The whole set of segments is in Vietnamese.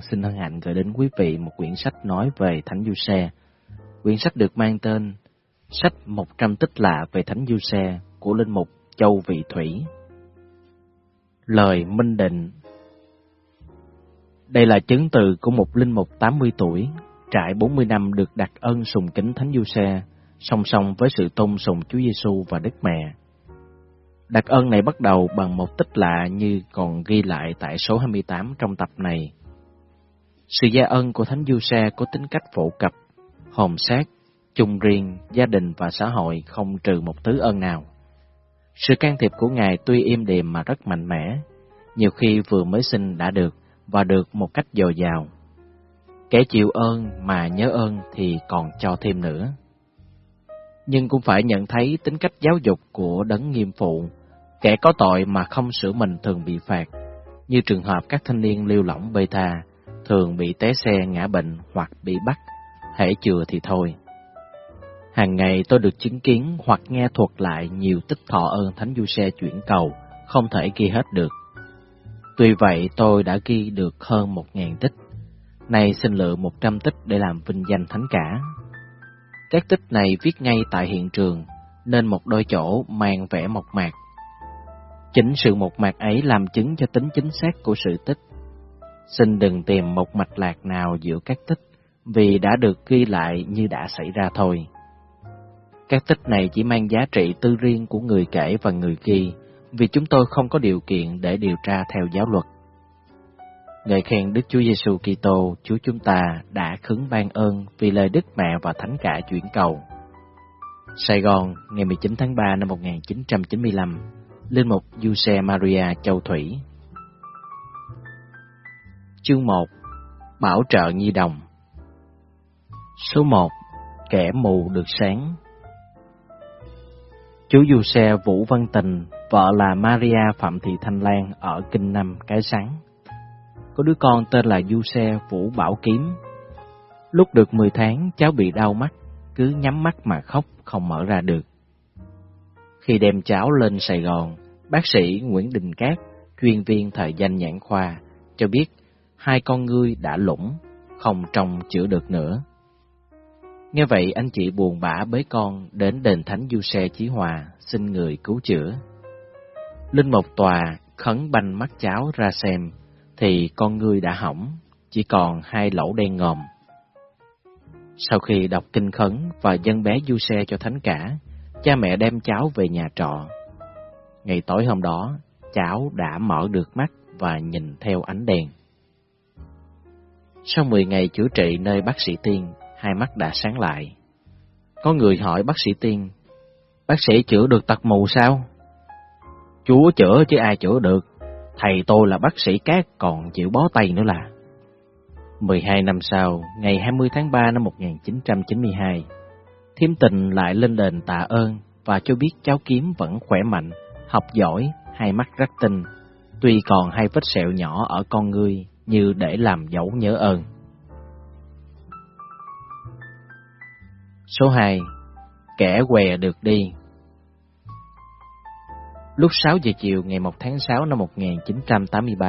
xin hân hạnh gửi đến quý vị một quyển sách nói về Thánh Du Xe. Quyển sách được mang tên Sách 100 tích lạ về Thánh Du Xe của Linh Mục Châu Vị Thủy. Lời Minh Định Đây là chứng từ của một Linh Mục 80 tuổi, trải 40 năm được đặt ơn sùng kính Thánh Du Xe, song song với sự tôn sùng Chúa Giêsu và Đức Mẹ. Đặc ơn này bắt đầu bằng một tích lạ như còn ghi lại tại số 28 trong tập này. Sự gia ân của Thánh Du Sa có tính cách phổ cập, hồn sát, chung riêng, gia đình và xã hội không trừ một thứ ân nào. Sự can thiệp của Ngài tuy im đềm mà rất mạnh mẽ, nhiều khi vừa mới sinh đã được và được một cách dồi dào. Kẻ chịu ơn mà nhớ ơn thì còn cho thêm nữa. Nhưng cũng phải nhận thấy tính cách giáo dục của đấng nghiêm phụ Kẻ có tội mà không sửa mình thường bị phạt, như trường hợp các thanh niên lưu lỏng bê tha, thường bị té xe ngã bệnh hoặc bị bắt, hễ chừa thì thôi. Hàng ngày tôi được chứng kiến hoặc nghe thuật lại nhiều tích thọ ơn Thánh Du Xe chuyển cầu, không thể ghi hết được. Tuy vậy tôi đã ghi được hơn một ngàn tích, nay xin lựa một trăm tích để làm vinh danh Thánh cả. Các tích này viết ngay tại hiện trường, nên một đôi chỗ mang vẻ mộc mạc Chính sự mộc mạc ấy làm chứng cho tính chính xác của sự tích. Xin đừng tìm một mạch lạc nào giữa các tích, vì đã được ghi lại như đã xảy ra thôi. Các tích này chỉ mang giá trị tư riêng của người kể và người ghi, vì chúng tôi không có điều kiện để điều tra theo giáo luật. Ngợi khen Đức Chúa Giêsu Kitô, Chúa chúng ta đã khứng ban ơn vì lời Đức Mẹ và Thánh Cả chuyển cầu. Sài Gòn, ngày 19 tháng 3 năm 1995 Linh mục Giuse Maria Châu Thủy Chương 1 Bảo trợ Nhi Đồng Số 1 Kẻ mù được sáng Chú xe Vũ Văn Tình, vợ là Maria Phạm Thị Thanh Lan ở Kinh Năm, Cái Sáng. Có đứa con tên là du xe Vũ Bảo Kiếm. Lúc được 10 tháng, cháu bị đau mắt, cứ nhắm mắt mà khóc, không mở ra được. Khi đem cháu lên Sài Gòn, bác sĩ Nguyễn Đình Cát, chuyên viên thời danh nhãn khoa, cho biết hai con ngươi đã lũng, không trông chữa được nữa. Nghe vậy anh chị buồn bã bế con đến đền Thánh Du Xe Chí Hòa xin người cứu chữa. Linh Mộc Tòa khấn banh mắt cháu ra xem, thì con ngươi đã hỏng, chỉ còn hai lỗ đen ngòm. Sau khi đọc kinh khấn và dân bé du xe cho thánh cả, cha mẹ đem cháu về nhà trọ. Ngày tối hôm đó, cháu đã mở được mắt và nhìn theo ánh đèn. Sau 10 ngày chữa trị nơi bác sĩ Tiên, hai mắt đã sáng lại. Có người hỏi bác sĩ Tiên, bác sĩ chữa được tật mù sao? Chúa chữa chứ ai chữa được, thầy tôi là bác sĩ cát còn chịu bó tay nữa là. 12 năm sau, ngày 20 tháng 3 năm 1992, Thiêm Tình lại lên đền tạ ơn và cho biết cháu kiếm vẫn khỏe mạnh, học giỏi, hai mắt rất tinh, tuy còn hai vết sẹo nhỏ ở con ngươi như để làm dấu nhớ ơn. Số 2. Kẻ què được đi Lúc 6 giờ chiều ngày 1 tháng 6 năm 1983,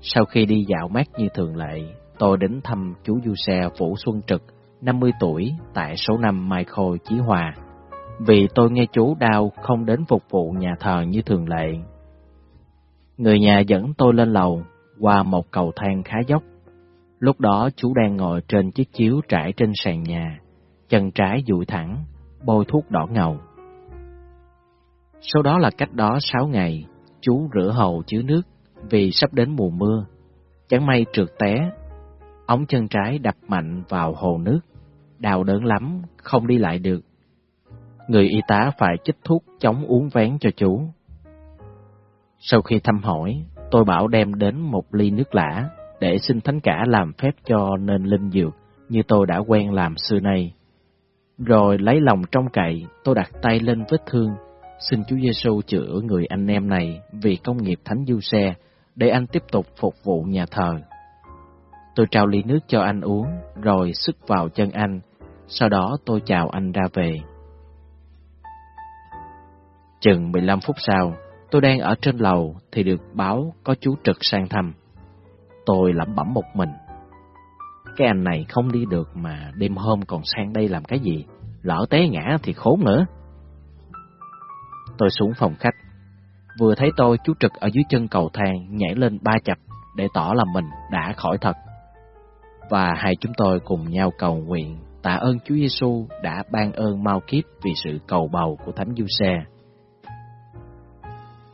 sau khi đi dạo mát như thường lệ, tôi đến thăm chú Du Xe Vũ Xuân Trực, 50 tuổi, tại số 5 Mai Khôi, Chí Hòa. Vì tôi nghe chú đau không đến phục vụ nhà thờ như thường lệ. Người nhà dẫn tôi lên lầu, qua một cầu thang khá dốc. Lúc đó chú đang ngồi trên chiếc chiếu trải trên sàn nhà, chân trái duỗi thẳng, bôi thuốc đỏ ngầu. Sau đó là cách đó sáu ngày, chú rửa hầu chứa nước vì sắp đến mùa mưa. Chẳng may trượt té, ống chân trái đập mạnh vào hồ nước, đau đớn lắm, không đi lại được. Người y tá phải chích thuốc chống uống vén cho chú. Sau khi thăm hỏi, tôi bảo đem đến một ly nước lã để xin thánh cả làm phép cho nên linh dược như tôi đã quen làm xưa nay. Rồi lấy lòng trong cậy, tôi đặt tay lên vết thương, xin Chúa Giêsu chữa người anh em này vì công nghiệp thánh du xe để anh tiếp tục phục vụ nhà thờ. Tôi trao ly nước cho anh uống, rồi sức vào chân anh, sau đó tôi chào anh ra về. Chừng 15 phút sau, tôi đang ở trên lầu thì được báo có chú Trực sang thăm. Tôi lẩm bẩm một mình, cái anh này không đi được mà đêm hôm còn sang đây làm cái gì? Lỡ té ngã thì khốn nữa. Tôi xuống phòng khách. Vừa thấy tôi, chú Trực ở dưới chân cầu thang nhảy lên ba chập để tỏ là mình đã khỏi thật. Và hai chúng tôi cùng nhau cầu nguyện tạ ơn Chúa Giêsu đã ban ơn mau kiếp vì sự cầu bầu của Thánh Du Xe.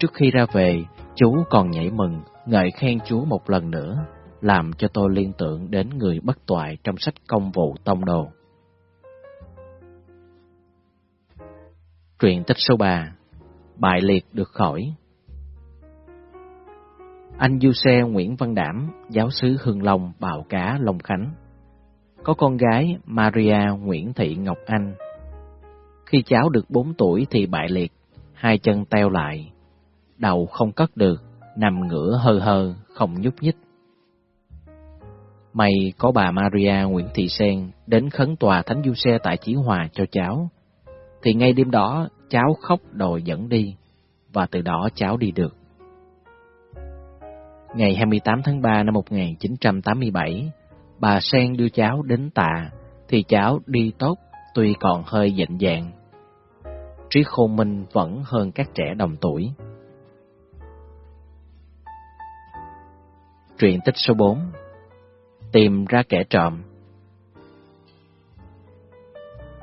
Trước khi ra về, chú còn nhảy mừng, ngợi khen Chúa một lần nữa, làm cho tôi liên tưởng đến người bất toại trong sách công vụ tông đồ. Truyện tích số 3 Bại liệt được khỏi. Anh Du Xe Nguyễn Văn Đảm, giáo sứ Hương Long, Bào Cá, Long Khánh. Có con gái Maria Nguyễn Thị Ngọc Anh. Khi cháu được 4 tuổi thì bại liệt, hai chân teo lại, đầu không cất được, nằm ngửa hơ hơ, không nhúc nhích. May có bà Maria Nguyễn Thị Sen đến khấn tòa Thánh Du Xe tại Chí Hòa cho cháu, thì ngay đêm đó cháu khóc đòi dẫn đi, và từ đó cháu đi được. Ngày 28 tháng 3 năm 1987, bà Sen đưa cháu đến tạ, thì cháu đi tốt tuy còn hơi dịnh dạng. Trí khôn minh vẫn hơn các trẻ đồng tuổi. Truyện tích số 4 Tìm ra kẻ trộm.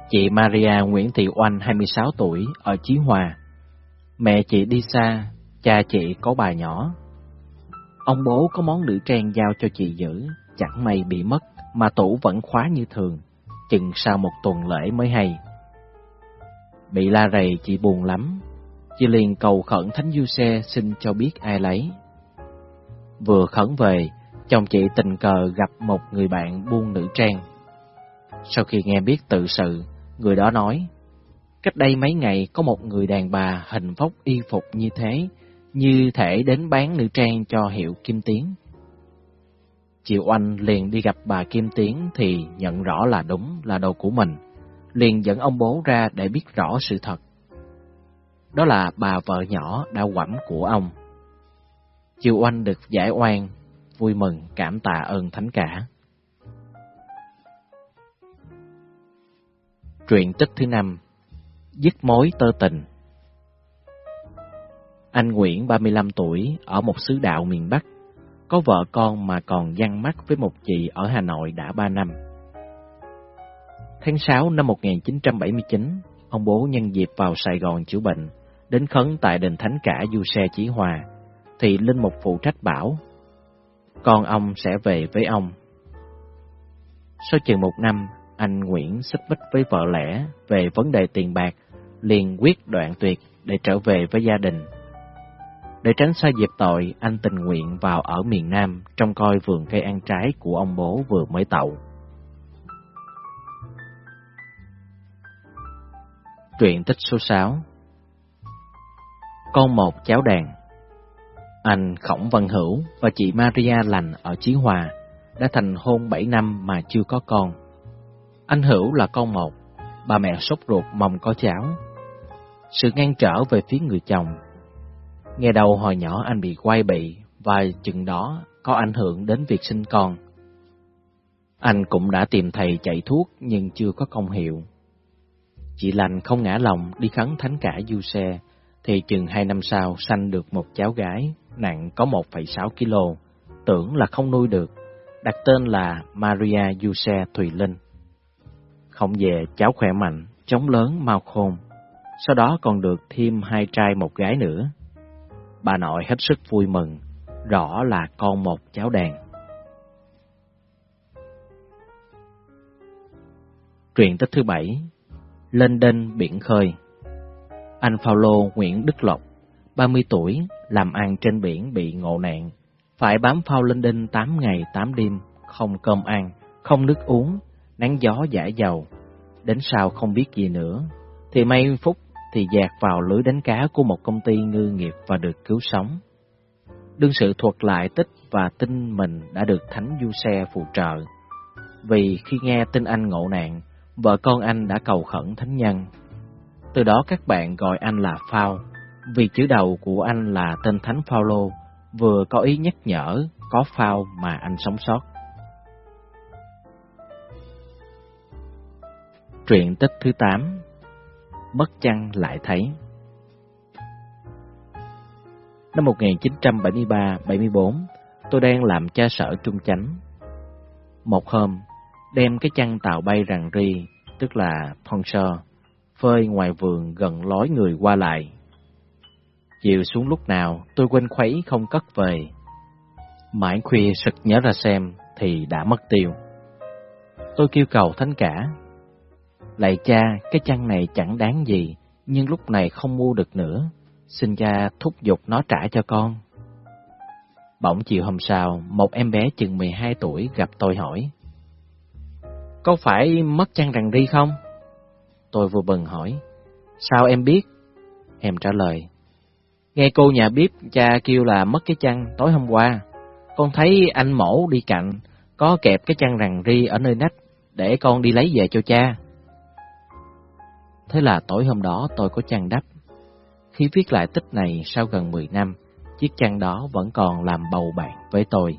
Chị Maria Nguyễn Thị Oanh 26 tuổi ở Chí Hòa. Mẹ chị đi xa, cha chị có bà nhỏ. Ông bố có món nữ trang giao cho chị giữ Chẳng may bị mất mà tủ vẫn khóa như thường Chừng sau một tuần lễ mới hay. Bị la rầy chị buồn lắm. Chị liền cầu khẩn Thánh Du Xe xin cho biết ai lấy. Vừa khẩn về, chồng chị tình cờ gặp một người bạn buôn nữ trang. Sau khi nghe biết tự sự, người đó nói, cách đây mấy ngày có một người đàn bà hình phốc y phục như thế, như thể đến bán nữ trang cho hiệu Kim Tiến. Chị Oanh liền đi gặp bà Kim Tiến thì nhận rõ là đúng là đồ của mình, liền dẫn ông bố ra để biết rõ sự thật. Đó là bà vợ nhỏ đã quẩm của ông. Chiều oanh được giải oan, vui mừng cảm tạ ơn thánh cả. Truyện tích thứ năm Dứt mối tơ tình. Anh Nguyễn 35 tuổi ở một xứ đạo miền Bắc Có vợ con mà còn dăng mắt với một chị ở Hà Nội đã 3 năm. Tháng 6 năm 1979 Ông bố nhân dịp vào Sài Gòn chữa bệnh Đến khấn tại đền Thánh Cả Du Xe Chí Hòa thì Linh Mục phụ trách bảo, con ông sẽ về với ông. Sau chừng một năm, anh Nguyễn xích bích với vợ lẽ về vấn đề tiền bạc, liền quyết đoạn tuyệt để trở về với gia đình. Để tránh xa dịp tội, anh tình nguyện vào ở miền Nam trong coi vườn cây ăn trái của ông bố vừa mới tậu. Truyện tích số 6 Con một cháu đàn anh Khổng Văn Hữu và chị Maria Lành ở Chí Hòa đã thành hôn 7 năm mà chưa có con. Anh Hữu là con một, bà mẹ sốt ruột mong có cháu. Sự ngăn trở về phía người chồng. Nghe đầu hồi nhỏ anh bị quay bị và chừng đó có ảnh hưởng đến việc sinh con. Anh cũng đã tìm thầy chạy thuốc nhưng chưa có công hiệu. Chị Lành không ngã lòng đi khấn thánh cả du xe, thì chừng hai năm sau sanh được một cháu gái nặng có 1,6 kg, tưởng là không nuôi được, đặt tên là Maria Yuse Thùy Linh. Không về cháu khỏe mạnh, chống lớn, mau khôn, sau đó còn được thêm hai trai một gái nữa. Bà nội hết sức vui mừng, rõ là con một cháu đàn. Truyện tích thứ bảy Lên đên biển khơi Anh Phaolô Nguyễn Đức Lộc 30 tuổi, làm ăn trên biển bị ngộ nạn, phải bám phao lên đinh 8 ngày 8 đêm, không cơm ăn, không nước uống, nắng gió giả dầu. Đến sau không biết gì nữa, thì may phúc thì dạt vào lưới đánh cá của một công ty ngư nghiệp và được cứu sống. Đương sự thuật lại tích và tin mình đã được Thánh Du Xe phù trợ. Vì khi nghe tin anh ngộ nạn, vợ con anh đã cầu khẩn Thánh Nhân. Từ đó các bạn gọi anh là Phao, vì chữ đầu của anh là tên Thánh Phaolô, vừa có ý nhắc nhở, có phao mà anh sống sót. Truyện tích thứ 8 Mất chăng lại thấy Năm 1973-74, tôi đang làm cha sở trung chánh. Một hôm, đem cái chăn tàu bay rằng ri, tức là poncho, phơi ngoài vườn gần lối người qua lại. Chiều xuống lúc nào, tôi quên khuấy không cất về. Mãi khuya sực nhớ ra xem, thì đã mất tiêu. Tôi kêu cầu thánh cả. Lạy cha, cái chăn này chẳng đáng gì, nhưng lúc này không mua được nữa. Xin cha thúc giục nó trả cho con. Bỗng chiều hôm sau, một em bé chừng 12 tuổi gặp tôi hỏi. Có phải mất chăn rằng đi không? Tôi vừa bừng hỏi. Sao em biết? Em trả lời. Nghe cô nhà bếp cha kêu là mất cái chăn tối hôm qua. Con thấy anh mổ đi cạnh, có kẹp cái chăn rằng ri ở nơi nách, để con đi lấy về cho cha. Thế là tối hôm đó tôi có chăn đắp. Khi viết lại tích này sau gần 10 năm, chiếc chăn đó vẫn còn làm bầu bạn với tôi.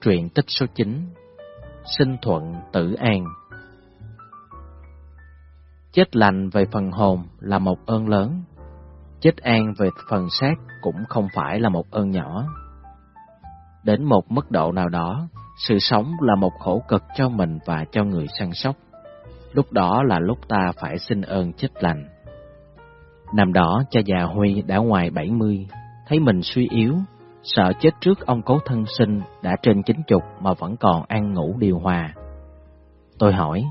Truyện tích số 9 Sinh thuận tử an Chết lành về phần hồn là một ơn lớn, chết an về phần xác cũng không phải là một ơn nhỏ. Đến một mức độ nào đó, sự sống là một khổ cực cho mình và cho người săn sóc. Lúc đó là lúc ta phải xin ơn chết lành. Năm đó, cha già Huy đã ngoài 70, thấy mình suy yếu, sợ chết trước ông cố thân sinh đã trên chín chục mà vẫn còn ăn ngủ điều hòa. Tôi hỏi,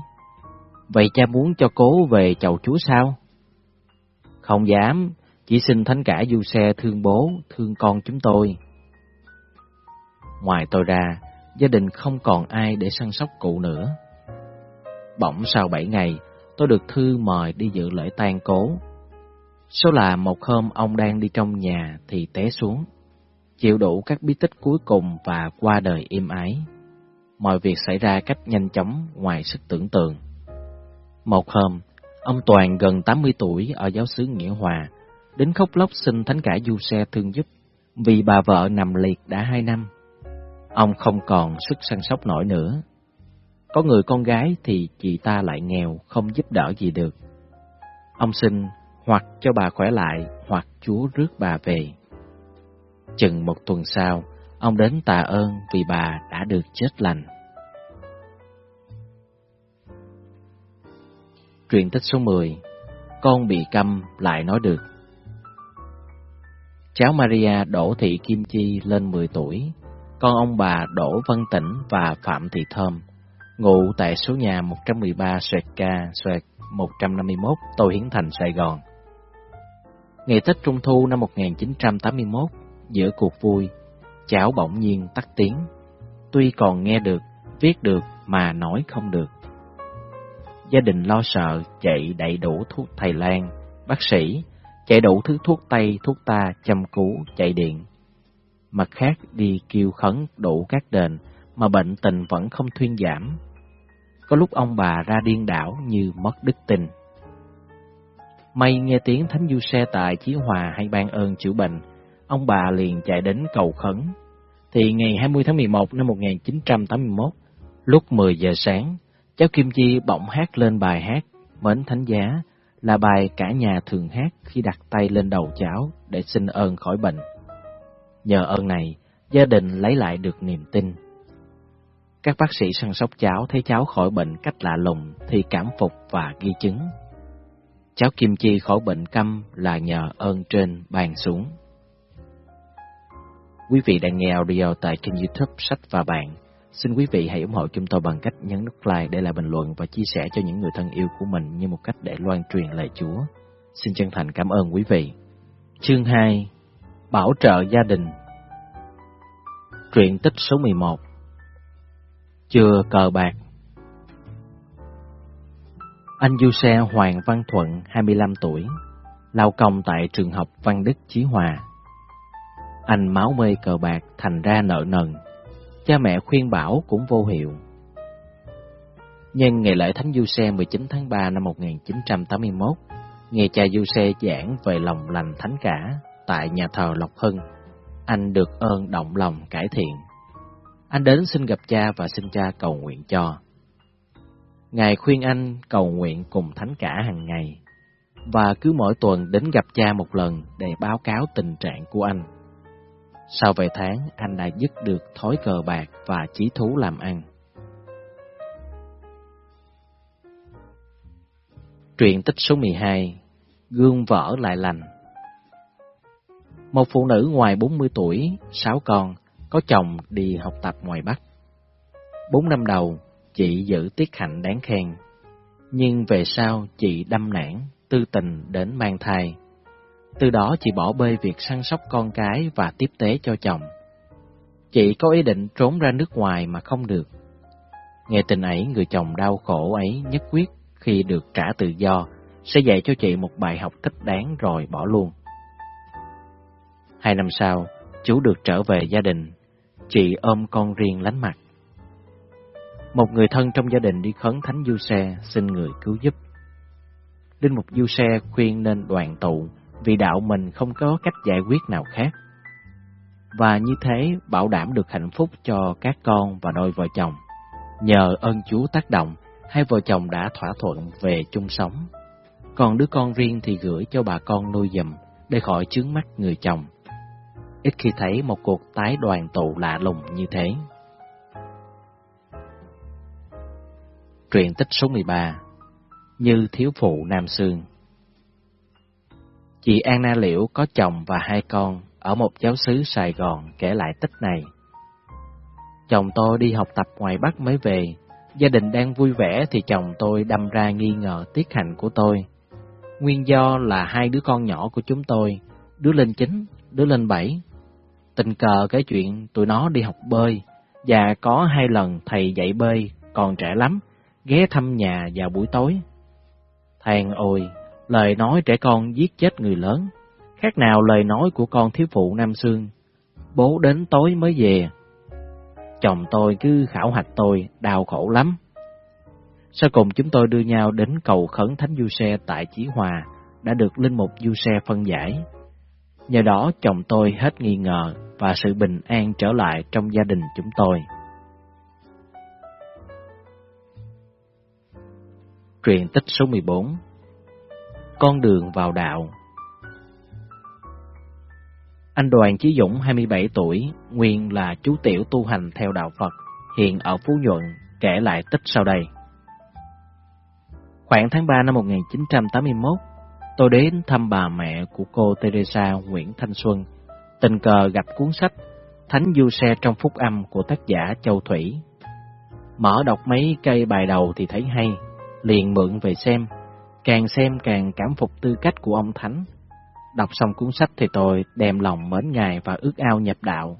vậy cha muốn cho cố về chầu chúa sao? Không dám, chỉ xin thánh cả du xe thương bố, thương con chúng tôi. Ngoài tôi ra, gia đình không còn ai để săn sóc cụ nữa. Bỗng sau bảy ngày, tôi được thư mời đi dự lễ tang cố. Số là một hôm ông đang đi trong nhà thì té xuống, chịu đủ các bí tích cuối cùng và qua đời im ái. Mọi việc xảy ra cách nhanh chóng ngoài sức tưởng tượng. Một hôm, ông Toàn gần 80 tuổi ở giáo xứ Nghĩa Hòa, đến khóc lóc xin thánh cả du xe thương giúp, vì bà vợ nằm liệt đã hai năm. Ông không còn sức săn sóc nổi nữa. Có người con gái thì chị ta lại nghèo, không giúp đỡ gì được. Ông xin hoặc cho bà khỏe lại, hoặc Chúa rước bà về. Chừng một tuần sau, ông đến tạ ơn vì bà đã được chết lành. Truyền tích số 10 Con bị câm lại nói được Cháu Maria Đỗ Thị Kim Chi lên 10 tuổi, con ông bà Đỗ Văn Tĩnh và Phạm Thị Thơm, ngụ tại số nhà 113 Xoẹt Ca, Xoẹt 151, Tô Hiến Thành, Sài Gòn. Ngày Tết Trung Thu năm 1981, giữa cuộc vui, cháu bỗng nhiên tắt tiếng. Tuy còn nghe được, viết được mà nói không được. Gia đình lo sợ chạy đầy đủ thuốc thầy Lan, bác sĩ, chạy đủ thứ thuốc tây, thuốc ta, chăm cứu, chạy điện. Mặt khác đi kêu khấn đủ các đền mà bệnh tình vẫn không thuyên giảm. Có lúc ông bà ra điên đảo như mất đức tin. May nghe tiếng Thánh Du Xe tại Chí Hòa hay ban ơn chữa bệnh, ông bà liền chạy đến cầu khấn. Thì ngày 20 tháng 11 năm 1981, lúc 10 giờ sáng, cháu Kim Chi bỗng hát lên bài hát Mến Thánh Giá, là bài cả nhà thường hát khi đặt tay lên đầu cháu để xin ơn khỏi bệnh. Nhờ ơn này, gia đình lấy lại được niềm tin. Các bác sĩ săn sóc cháu thấy cháu khỏi bệnh cách lạ lùng thì cảm phục và ghi chứng. Cháu Kim Chi khỏi bệnh câm là nhờ ơn trên bàn xuống. Quý vị đang nghe audio tại kênh youtube Sách và Bạn. Xin quý vị hãy ủng hộ chúng tôi bằng cách nhấn nút like để lại bình luận và chia sẻ cho những người thân yêu của mình như một cách để loan truyền lời Chúa. Xin chân thành cảm ơn quý vị. Chương 2 Bảo trợ gia đình Truyện tích số 11 Chừa cờ bạc Anh du xe Hoàng Văn Thuận, 25 tuổi, lao công tại trường học Văn Đức Chí Hòa. Anh máu mê cờ bạc thành ra nợ nần, cha mẹ khuyên bảo cũng vô hiệu. Nhân ngày lễ Thánh Du Xe 19 tháng 3 năm 1981, nghe cha Du Xe giảng về lòng lành thánh cả tại nhà thờ Lộc Hưng, anh được ơn động lòng cải thiện. Anh đến xin gặp cha và xin cha cầu nguyện cho. Ngài khuyên anh cầu nguyện cùng thánh cả hàng ngày, và cứ mỗi tuần đến gặp cha một lần để báo cáo tình trạng của anh. Sau vài tháng, anh đã dứt được thói cờ bạc và chí thú làm ăn. Truyện tích số 12 Gương vỡ lại lành Một phụ nữ ngoài 40 tuổi, 6 con, có chồng đi học tập ngoài Bắc. Bốn năm đầu, chị giữ tiết hạnh đáng khen. Nhưng về sau, chị đâm nản, tư tình đến mang thai. Từ đó chị bỏ bê việc săn sóc con cái và tiếp tế cho chồng. Chị có ý định trốn ra nước ngoài mà không được. Nghe tin ấy, người chồng đau khổ ấy nhất quyết khi được trả tự do, sẽ dạy cho chị một bài học thích đáng rồi bỏ luôn. Hai năm sau, chú được trở về gia đình, chị ôm con riêng lánh mặt. Một người thân trong gia đình đi khấn thánh du xe xin người cứu giúp. Linh mục du xe khuyên nên đoàn tụ vì đạo mình không có cách giải quyết nào khác. Và như thế bảo đảm được hạnh phúc cho các con và đôi vợ chồng. Nhờ ơn Chúa tác động, hai vợ chồng đã thỏa thuận về chung sống. Còn đứa con riêng thì gửi cho bà con nuôi dùm để khỏi chướng mắt người chồng. Ít khi thấy một cuộc tái đoàn tụ lạ lùng như thế. Truyện tích số 13 Như thiếu phụ Nam Sương Chị Anna Liễu có chồng và hai con ở một giáo xứ Sài Gòn kể lại tích này. Chồng tôi đi học tập ngoài Bắc mới về, gia đình đang vui vẻ thì chồng tôi đâm ra nghi ngờ tiết hạnh của tôi. Nguyên do là hai đứa con nhỏ của chúng tôi, đứa lên chín, đứa lên bảy. Tình cờ cái chuyện tụi nó đi học bơi, và có hai lần thầy dạy bơi còn trẻ lắm, ghé thăm nhà vào buổi tối. Than ôi, lời nói trẻ con giết chết người lớn, khác nào lời nói của con thiếu phụ Nam Sương. Bố đến tối mới về. Chồng tôi cứ khảo hạch tôi, đau khổ lắm. Sau cùng chúng tôi đưa nhau đến cầu khấn Thánh Du Xe tại Chí Hòa, đã được Linh Mục Du Xe phân giải. Nhờ đó chồng tôi hết nghi ngờ và sự bình an trở lại trong gia đình chúng tôi. Truyện tích số 14 con đường vào đạo Anh Đoàn Chí Dũng 27 tuổi, nguyên là chú tiểu tu hành theo đạo Phật, hiện ở Phú Nhuận, kể lại tích sau đây. Khoảng tháng 3 năm 1981, tôi đến thăm bà mẹ của cô Teresa Nguyễn Thanh Xuân, tình cờ gặp cuốn sách Thánh Du Xe trong Phúc Âm của tác giả Châu Thủy. Mở đọc mấy cây bài đầu thì thấy hay, liền mượn về xem, càng xem càng cảm phục tư cách của ông Thánh. Đọc xong cuốn sách thì tôi đem lòng mến ngài và ước ao nhập đạo.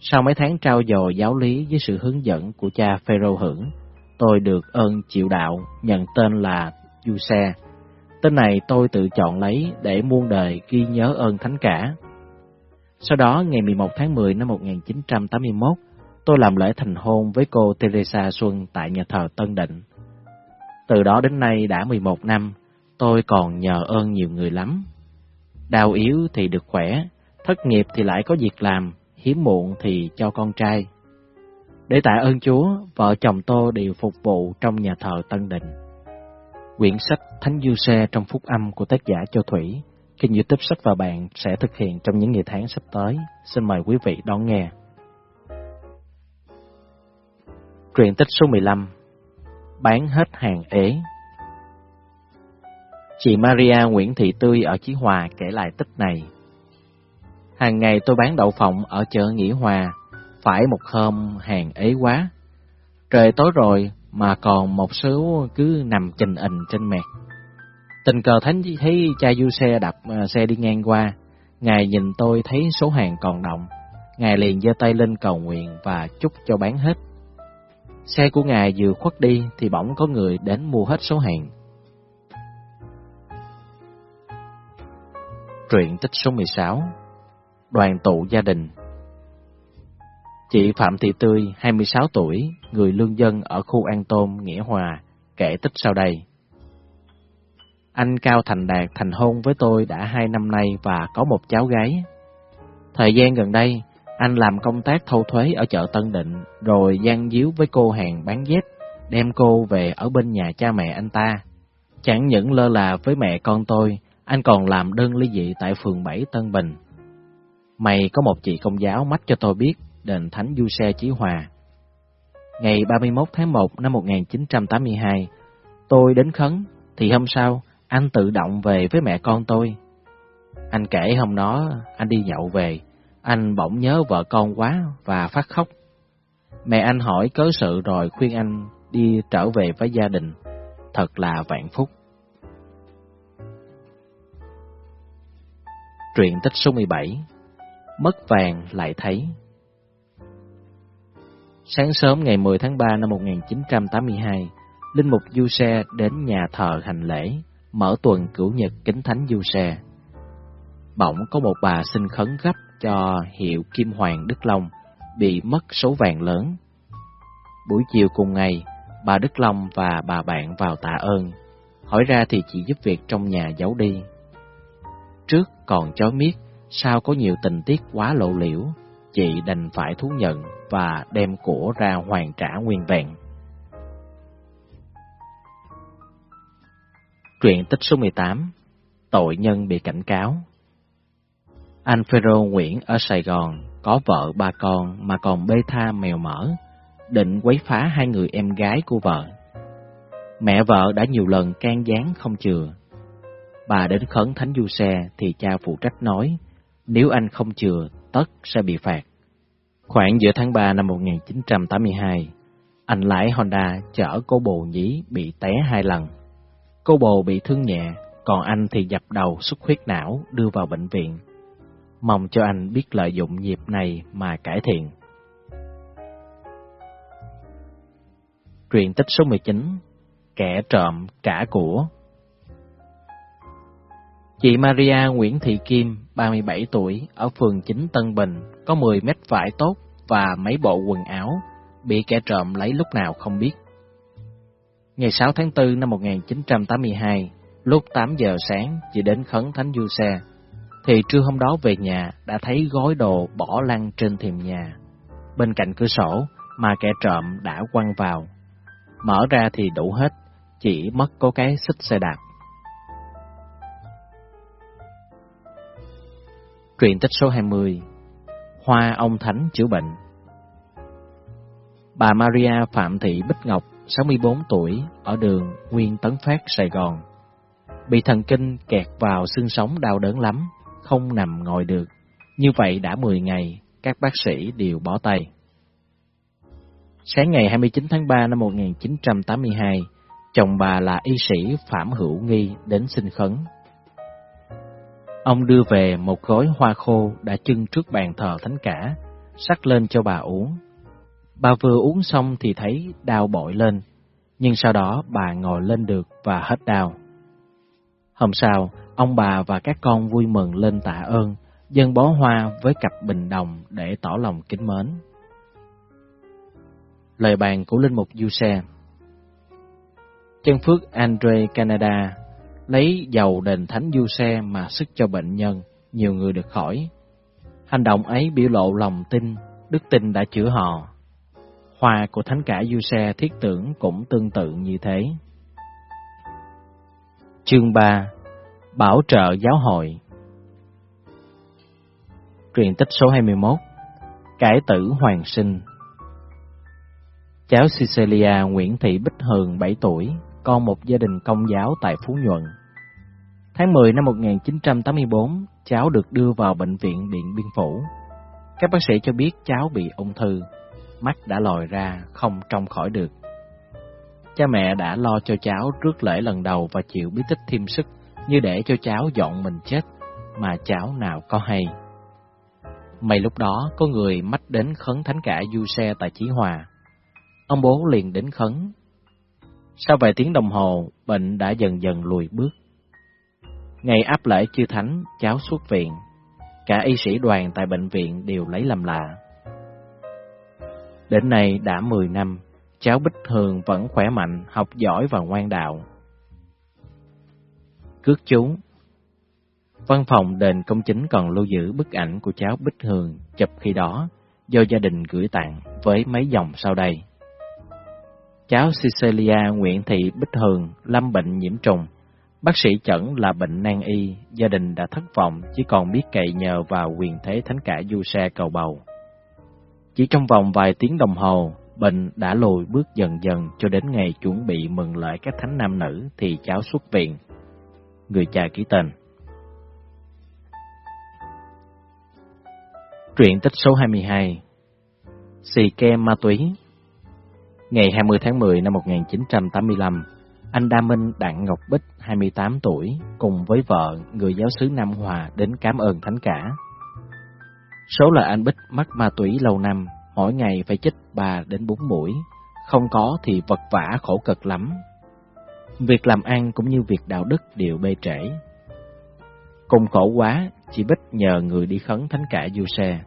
Sau mấy tháng trao dồi giáo lý với sự hướng dẫn của cha Phêrô Hưởng, tôi được ơn chịu đạo, nhận tên là Du Xe. Tên này tôi tự chọn lấy để muôn đời ghi nhớ ơn thánh cả. Sau đó, ngày 11 tháng 10 năm 1981, tôi làm lễ thành hôn với cô Teresa Xuân tại nhà thờ Tân Định. Từ đó đến nay đã 11 năm, tôi còn nhờ ơn nhiều người lắm. Đau yếu thì được khỏe, thất nghiệp thì lại có việc làm, hiếm muộn thì cho con trai. Để tạ ơn Chúa, vợ chồng tôi đều phục vụ trong nhà thờ Tân Định. Quyển sách Thánh Du Xe trong Phúc Âm của tác giả Châu Thủy, kênh youtube sách và bạn sẽ thực hiện trong những ngày tháng sắp tới. Xin mời quý vị đón nghe. Truyện tích số 15 Bán hết hàng ế Chị Maria Nguyễn Thị Tươi ở Chí Hòa kể lại tích này. Hàng ngày tôi bán đậu phộng ở chợ Nghĩa Hòa, phải một hôm hàng ế quá. Trời tối rồi mà còn một số cứ nằm trình ình trên mẹt. Tình cờ thánh thấy cha du xe đạp à, xe đi ngang qua, ngài nhìn tôi thấy số hàng còn động, ngài liền giơ tay lên cầu nguyện và chúc cho bán hết. Xe của ngài vừa khuất đi thì bỗng có người đến mua hết số hàng. Truyện tích số 16 Đoàn tụ gia đình Chị Phạm Thị Tươi, 26 tuổi, người lương dân ở khu An Tôn, Nghĩa Hòa, kể tích sau đây. Anh Cao Thành Đạt thành hôn với tôi đã hai năm nay và có một cháu gái. Thời gian gần đây, anh làm công tác thâu thuế ở chợ Tân Định, rồi gian díu với cô hàng bán dép, đem cô về ở bên nhà cha mẹ anh ta. Chẳng những lơ là với mẹ con tôi, anh còn làm đơn ly dị tại phường 7 Tân Bình. Mày có một chị công giáo mách cho tôi biết đền Thánh Du Xe Chí Hòa. Ngày 31 tháng 1 năm 1982, tôi đến khấn, thì hôm sau, anh tự động về với mẹ con tôi. Anh kể hôm đó, anh đi nhậu về, anh bỗng nhớ vợ con quá và phát khóc. Mẹ anh hỏi cớ sự rồi khuyên anh đi trở về với gia đình. Thật là vạn phúc. Truyện tích số 17 Mất vàng lại thấy Sáng sớm ngày 10 tháng 3 năm 1982, Linh Mục Du Xe đến nhà thờ hành lễ, mở tuần cửu nhật kính thánh Du Xe. Bỗng có một bà xin khấn gấp cho hiệu Kim Hoàng Đức Long bị mất số vàng lớn. Buổi chiều cùng ngày, bà Đức Long và bà bạn vào tạ ơn, hỏi ra thì chỉ giúp việc trong nhà giấu đi. Trước còn chói miết, sao có nhiều tình tiết quá lộ liễu, chị đành phải thú nhận và đem của ra hoàn trả nguyên vẹn. Truyện tích số 18 Tội nhân bị cảnh cáo anh Phêrô Nguyễn ở Sài Gòn có vợ ba con mà còn bê tha mèo mỡ, định quấy phá hai người em gái của vợ. Mẹ vợ đã nhiều lần can gián không chừa. Bà đến khấn thánh du xe thì cha phụ trách nói, nếu anh không chừa, tất sẽ bị phạt. Khoảng giữa tháng 3 năm 1982, anh lái Honda chở cô bồ nhí bị té hai lần. Cô bồ bị thương nhẹ, còn anh thì dập đầu xuất huyết não đưa vào bệnh viện. Mong cho anh biết lợi dụng nhịp này mà cải thiện. Truyện tích số 19 Kẻ trộm trả của Chị Maria Nguyễn Thị Kim, 37 tuổi, ở phường 9 Tân Bình, có 10 mét vải tốt và mấy bộ quần áo, bị kẻ trộm lấy lúc nào không biết. Ngày 6 tháng 4 năm 1982, lúc 8 giờ sáng, chị đến khấn thánh du xe, thì trưa hôm đó về nhà đã thấy gói đồ bỏ lăn trên thềm nhà. Bên cạnh cửa sổ mà kẻ trộm đã quăng vào. Mở ra thì đủ hết, chỉ mất có cái xích xe đạp. Truyện tích số 20 Hoa ông Thánh chữa bệnh Bà Maria Phạm Thị Bích Ngọc, 64 tuổi, ở đường Nguyên Tấn Phát, Sài Gòn. Bị thần kinh kẹt vào xương sống đau đớn lắm, không nằm ngồi được. Như vậy đã 10 ngày, các bác sĩ đều bỏ tay. Sáng ngày 29 tháng 3 năm 1982, chồng bà là y sĩ Phạm Hữu Nghi đến xin khấn. Ông đưa về một gói hoa khô đã trưng trước bàn thờ thánh cả, sắc lên cho bà uống. Bà vừa uống xong thì thấy đau bội lên, nhưng sau đó bà ngồi lên được và hết đau. Hôm sau, ông bà và các con vui mừng lên tạ ơn, dân bó hoa với cặp bình đồng để tỏ lòng kính mến. Lời bàn của Linh Mục Du Xe Chân phước Andre Canada lấy dầu đền thánh du xe mà sức cho bệnh nhân, nhiều người được khỏi. Hành động ấy biểu lộ lòng tin, đức tin đã chữa họ. Hoa của thánh cả du xe thiết tưởng cũng tương tự như thế. Chương 3 Bảo trợ giáo hội Truyền tích số 21 Cải tử hoàng sinh Cháu Cecilia Nguyễn Thị Bích Hường 7 tuổi, con một gia đình công giáo tại Phú Nhuận. Tháng 10 năm 1984, cháu được đưa vào bệnh viện Điện Biên Phủ. Các bác sĩ cho biết cháu bị ung thư, mắt đã lòi ra, không trông khỏi được. Cha mẹ đã lo cho cháu rước lễ lần đầu và chịu bí tích thêm sức như để cho cháu dọn mình chết, mà cháu nào có hay. May lúc đó có người mách đến khấn thánh cả du xe tại Chí Hòa. Ông bố liền đến khấn. Sau vài tiếng đồng hồ, bệnh đã dần dần lùi bước. Ngày áp lễ chư thánh, cháu xuất viện. Cả y sĩ đoàn tại bệnh viện đều lấy làm lạ. Đến nay đã 10 năm, cháu Bích Hường vẫn khỏe mạnh, học giỏi và ngoan đạo. Cước chú Văn phòng đền công chính còn lưu giữ bức ảnh của cháu Bích Hường chụp khi đó do gia đình gửi tặng với mấy dòng sau đây. Cháu Cecilia Nguyễn Thị Bích Hường lâm bệnh nhiễm trùng. Bác sĩ chẩn là bệnh nan y, gia đình đã thất vọng chỉ còn biết cậy nhờ vào quyền thế thánh cả du xe cầu bầu. Chỉ trong vòng vài tiếng đồng hồ, bệnh đã lùi bước dần dần cho đến ngày chuẩn bị mừng lễ các thánh nam nữ thì cháu xuất viện. Người cha ký tên. Truyện tích số 22 Xì ke ma túy Ngày 20 tháng 10 năm 1985, anh Đa Minh Đặng Ngọc Bích, 28 tuổi, cùng với vợ, người giáo sứ Nam Hòa đến cảm ơn Thánh Cả. Số là anh Bích mắc ma túy lâu năm, mỗi ngày phải chích 3 đến 4 mũi, không có thì vật vả khổ cực lắm. Việc làm ăn cũng như việc đạo đức đều bê trễ. Cùng khổ quá, chị Bích nhờ người đi khấn Thánh Cả du xe.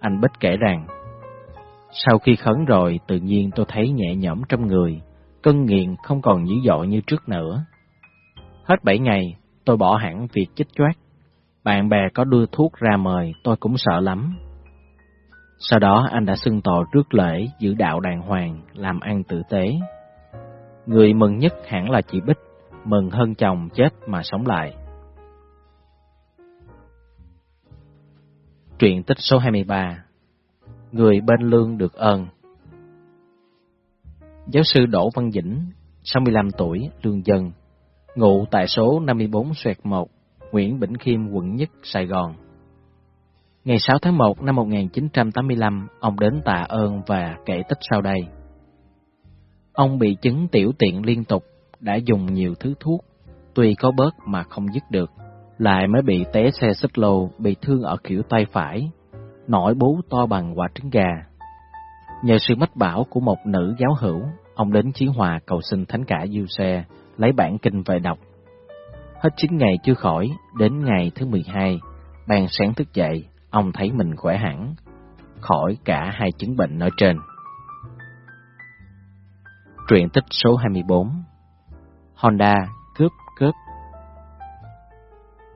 Anh Bích kể rằng, sau khi khấn rồi, tự nhiên tôi thấy nhẹ nhõm trong người, cân nghiện không còn dữ dội như trước nữa. Hết bảy ngày, tôi bỏ hẳn việc chích choát. Bạn bè có đưa thuốc ra mời, tôi cũng sợ lắm. Sau đó anh đã xưng tội trước lễ, giữ đạo đàng hoàng, làm ăn tử tế. Người mừng nhất hẳn là chị Bích, mừng hơn chồng chết mà sống lại. Truyện tích số 23 người bên lương được ơn. Giáo sư Đỗ Văn Dĩnh, 65 tuổi, lương dân, ngụ tại số 54 Xoẹt 1, Nguyễn Bỉnh Khiêm, quận Nhất, Sài Gòn. Ngày 6 tháng 1 năm 1985, ông đến tạ ơn và kể tích sau đây. Ông bị chứng tiểu tiện liên tục, đã dùng nhiều thứ thuốc, tuy có bớt mà không dứt được, lại mới bị té xe xích lô, bị thương ở kiểu tay phải, nổi bú to bằng quả trứng gà. Nhờ sự mách bảo của một nữ giáo hữu, ông đến Chí Hòa cầu xin Thánh cả Diêu Xe, lấy bản kinh về đọc. Hết 9 ngày chưa khỏi, đến ngày thứ 12, ban sáng thức dậy, ông thấy mình khỏe hẳn, khỏi cả hai chứng bệnh nói trên. Truyện tích số 24 Honda cướp cướp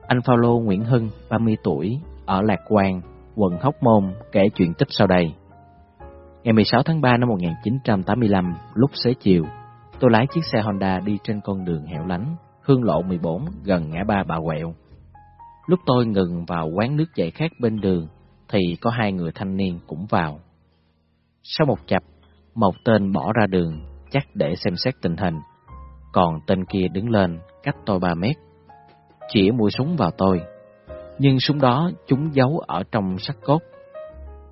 Anh Paulo Nguyễn Hưng, 30 tuổi, ở Lạc Quan, quận Hóc Môn kể chuyện tích sau đây. Ngày 16 tháng 3 năm 1985, lúc xế chiều, tôi lái chiếc xe Honda đi trên con đường hẻo lánh, hương lộ 14 gần ngã ba Bà Quẹo. Lúc tôi ngừng vào quán nước giải khát bên đường, thì có hai người thanh niên cũng vào. Sau một chập, một tên bỏ ra đường, chắc để xem xét tình hình, còn tên kia đứng lên, cách tôi 3 mét. Chỉ mũi súng vào tôi, nhưng súng đó chúng giấu ở trong sắt cốt.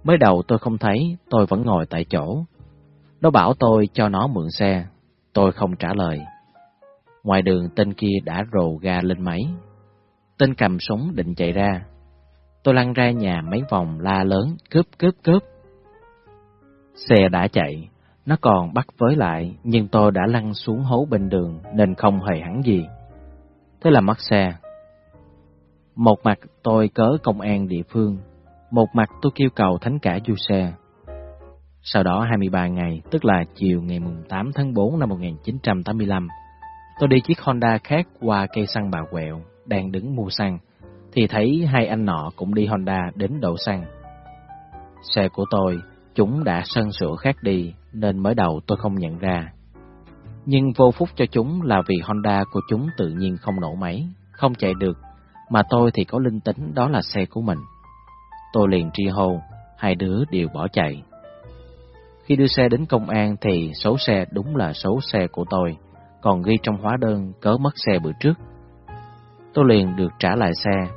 Mới đầu tôi không thấy, tôi vẫn ngồi tại chỗ. Nó bảo tôi cho nó mượn xe, tôi không trả lời. Ngoài đường tên kia đã rồ ga lên máy. Tên cầm súng định chạy ra. Tôi lăn ra nhà mấy vòng la lớn, cướp cướp cướp. Xe đã chạy, nó còn bắt với lại, nhưng tôi đã lăn xuống hố bên đường nên không hề hẳn gì. Thế là mất xe. Một mặt tôi cớ công an địa phương, một mặt tôi kêu cầu thánh cả du xe. Sau đó 23 ngày, tức là chiều ngày 8 tháng 4 năm 1985, tôi đi chiếc Honda khác qua cây xăng bà quẹo, đang đứng mua xăng, thì thấy hai anh nọ cũng đi Honda đến đậu xăng. Xe của tôi, chúng đã sơn sửa khác đi, nên mới đầu tôi không nhận ra. Nhưng vô phúc cho chúng là vì Honda của chúng tự nhiên không nổ máy, không chạy được mà tôi thì có linh tính đó là xe của mình. Tôi liền tri hô, hai đứa đều bỏ chạy. Khi đưa xe đến công an thì số xe đúng là số xe của tôi, còn ghi trong hóa đơn cớ mất xe bữa trước. Tôi liền được trả lại xe,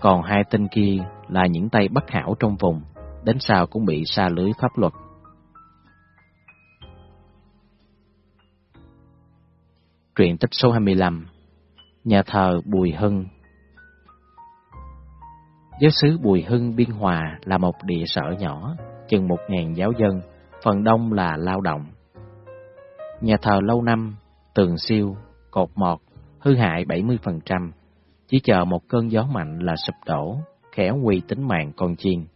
còn hai tên kia là những tay bất hảo trong vùng, đến sau cũng bị xa lưới pháp luật. Truyện tích số 25 Nhà thờ Bùi Hưng Giáo sứ Bùi Hưng Biên Hòa là một địa sở nhỏ, chừng một ngàn giáo dân, phần đông là lao động. Nhà thờ lâu năm, tường siêu, cột mọt, hư hại 70%, chỉ chờ một cơn gió mạnh là sụp đổ, khéo nguy tính mạng con chiên.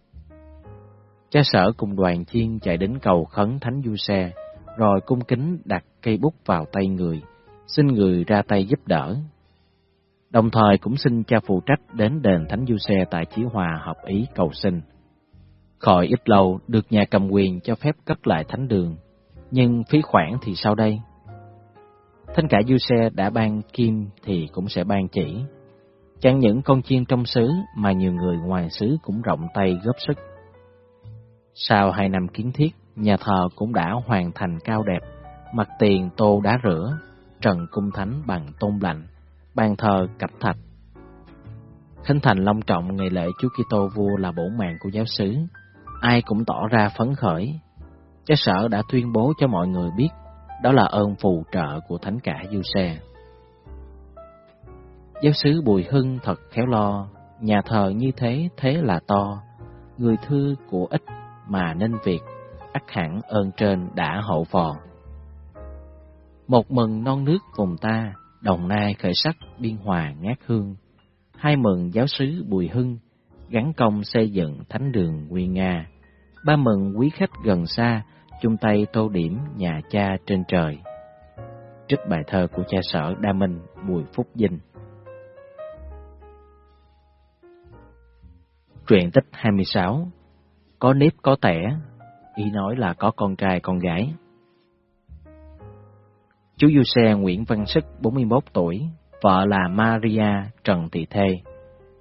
Cha sở cùng đoàn chiên chạy đến cầu khấn thánh du xe, rồi cung kính đặt cây bút vào tay người, xin người ra tay giúp đỡ. đồng thời cũng xin cha phụ trách đến đền Thánh Du Xe tại Chí Hòa hợp ý cầu xin. Khỏi ít lâu được nhà cầm quyền cho phép cất lại thánh đường, nhưng phí khoản thì sao đây? Thánh cả Du Xe đã ban kim thì cũng sẽ ban chỉ. Chẳng những con chiên trong xứ mà nhiều người ngoài xứ cũng rộng tay góp sức. Sau hai năm kiến thiết, nhà thờ cũng đã hoàn thành cao đẹp, mặt tiền tô đá rửa, trần cung thánh bằng tôn lạnh, bàn thờ cạch thạch. Khánh thành long trọng ngày lễ Chúa Kitô vua là bổ mạng của giáo xứ, ai cũng tỏ ra phấn khởi. Cha sở đã tuyên bố cho mọi người biết, đó là ơn phù trợ của thánh cả Du Xe. Giáo sứ Bùi Hưng thật khéo lo, nhà thờ như thế thế là to, người thư của ít mà nên việc, ắt hẳn ơn trên đã hậu phò. Một mừng non nước vùng ta, Đồng Nai khởi sắc biên hòa ngát hương. Hai mừng giáo sứ Bùi Hưng, gắn công xây dựng thánh đường Nguyên Nga. Ba mừng quý khách gần xa, chung tay tô điểm nhà cha trên trời. Trích bài thơ của cha sở Đa Minh Bùi Phúc Dinh. Truyện tích 26 Có nếp có tẻ, ý nói là có con trai con gái. Chú Du Xe Nguyễn Văn Sức, 41 tuổi, vợ là Maria Trần Thị Thê,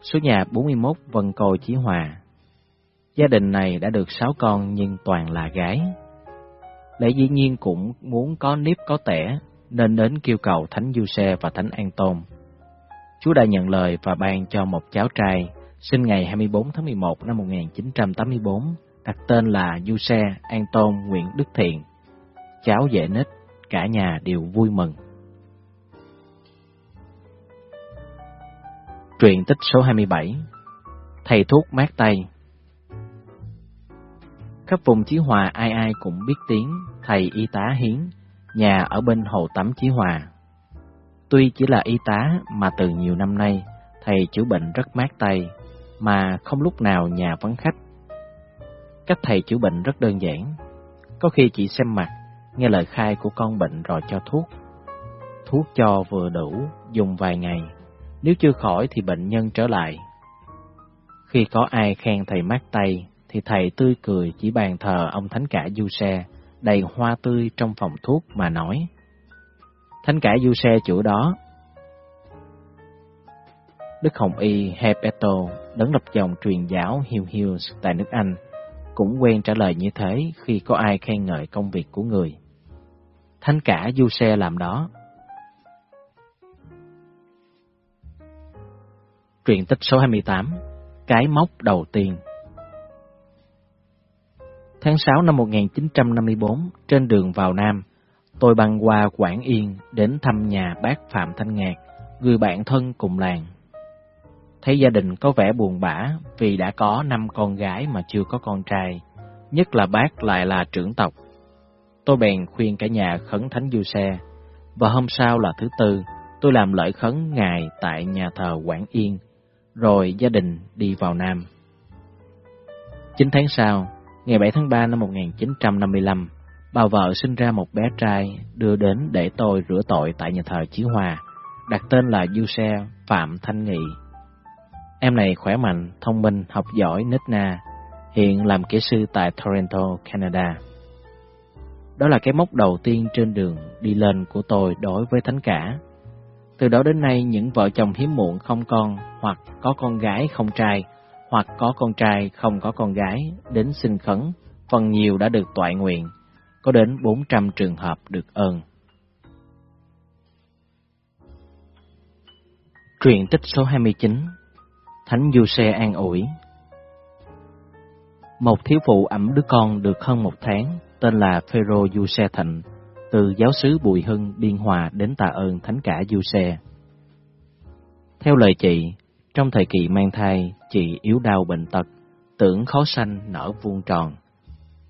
số nhà 41 Vân Côi Chí Hòa. Gia đình này đã được 6 con nhưng toàn là gái. Lẽ dĩ nhiên cũng muốn có nếp có tẻ, nên đến kêu cầu Thánh Du Xe và Thánh An Tôn. Chúa đã nhận lời và ban cho một cháu trai, sinh ngày 24 tháng 11 năm 1984, đặt tên là Du Xe An Tôn Nguyễn Đức Thiện. Cháu dễ nết, cả nhà đều vui mừng. Truyện tích số 27 Thầy thuốc mát tay Khắp vùng Chí Hòa ai ai cũng biết tiếng thầy y tá Hiến, nhà ở bên hồ tắm Chí Hòa. Tuy chỉ là y tá mà từ nhiều năm nay, thầy chữa bệnh rất mát tay, mà không lúc nào nhà vắng khách. Cách thầy chữa bệnh rất đơn giản, có khi chỉ xem mặt, nghe lời khai của con bệnh rồi cho thuốc. Thuốc cho vừa đủ, dùng vài ngày, nếu chưa khỏi thì bệnh nhân trở lại. Khi có ai khen thầy mát tay, thì thầy tươi cười chỉ bàn thờ ông thánh cả du xe, đầy hoa tươi trong phòng thuốc mà nói. Thánh cả du xe chủ đó. Đức Hồng Y Hepeto, đấng lập dòng truyền giáo Hill Hills tại nước Anh, cũng quen trả lời như thế khi có ai khen ngợi công việc của người. Thánh cả du xe làm đó. Truyện tích số 28 Cái mốc đầu tiên Tháng 6 năm 1954, trên đường vào Nam, tôi băng qua Quảng Yên đến thăm nhà bác Phạm Thanh Ngạc, người bạn thân cùng làng. Thấy gia đình có vẻ buồn bã vì đã có năm con gái mà chưa có con trai, nhất là bác lại là trưởng tộc. Tôi bèn khuyên cả nhà khấn thánh du xe, và hôm sau là thứ tư, tôi làm lễ khấn ngài tại nhà thờ Quảng Yên, rồi gia đình đi vào Nam. Chín tháng sau, Ngày 7 tháng 3 năm 1955, bà vợ sinh ra một bé trai đưa đến để tôi rửa tội tại nhà thờ Chí Hòa, đặt tên là Du Xe Phạm Thanh Nghị. Em này khỏe mạnh, thông minh, học giỏi, nít na, hiện làm kỹ sư tại Toronto, Canada. Đó là cái mốc đầu tiên trên đường đi lên của tôi đối với thánh cả. Từ đó đến nay, những vợ chồng hiếm muộn không con hoặc có con gái không trai hoặc có con trai không có con gái đến xin khấn, phần nhiều đã được toại nguyện, có đến 400 trường hợp được ơn. Truyền tích số 29 Thánh Du Xe an ủi Một thiếu phụ ẩm đứa con được hơn một tháng, tên là Phêrô Du Xe Thịnh, từ giáo sứ Bùi Hưng, Biên Hòa đến tạ ơn Thánh cả Du Xe. Theo lời chị, trong thời kỳ mang thai, chị yếu đau bệnh tật, tưởng khó sanh nở vuông tròn.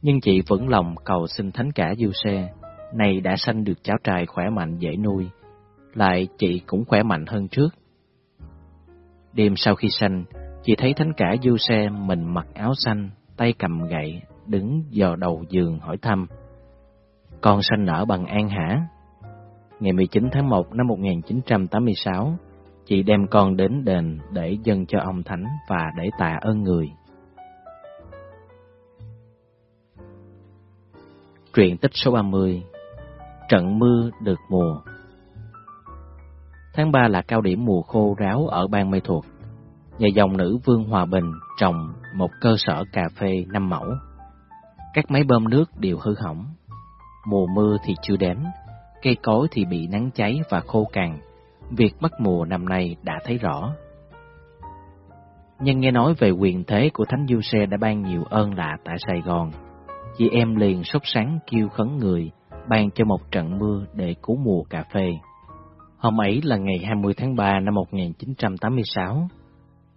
Nhưng chị vẫn lòng cầu xin thánh cả du xe, này đã sanh được cháu trai khỏe mạnh dễ nuôi, lại chị cũng khỏe mạnh hơn trước. Đêm sau khi sanh, chị thấy thánh cả du xe mình mặc áo xanh, tay cầm gậy, đứng dò đầu giường hỏi thăm. Con sanh nở bằng an hả? Ngày 19 tháng 1 năm 1986, Chị đem con đến đền để dâng cho ông Thánh và để tạ ơn người. Truyện tích số 30 Trận mưa được mùa Tháng 3 là cao điểm mùa khô ráo ở bang Mê Thuộc. Nhà dòng nữ Vương Hòa Bình trồng một cơ sở cà phê năm mẫu. Các máy bơm nước đều hư hỏng. Mùa mưa thì chưa đến, cây cối thì bị nắng cháy và khô cằn. Việc mất mùa năm nay đã thấy rõ. Nhưng nghe nói về quyền thế của Thánh Du Xe đã ban nhiều ơn lạ tại Sài Gòn. Chị em liền sốt sáng kêu khấn người, ban cho một trận mưa để cứu mùa cà phê. Hôm ấy là ngày 20 tháng 3 năm 1986.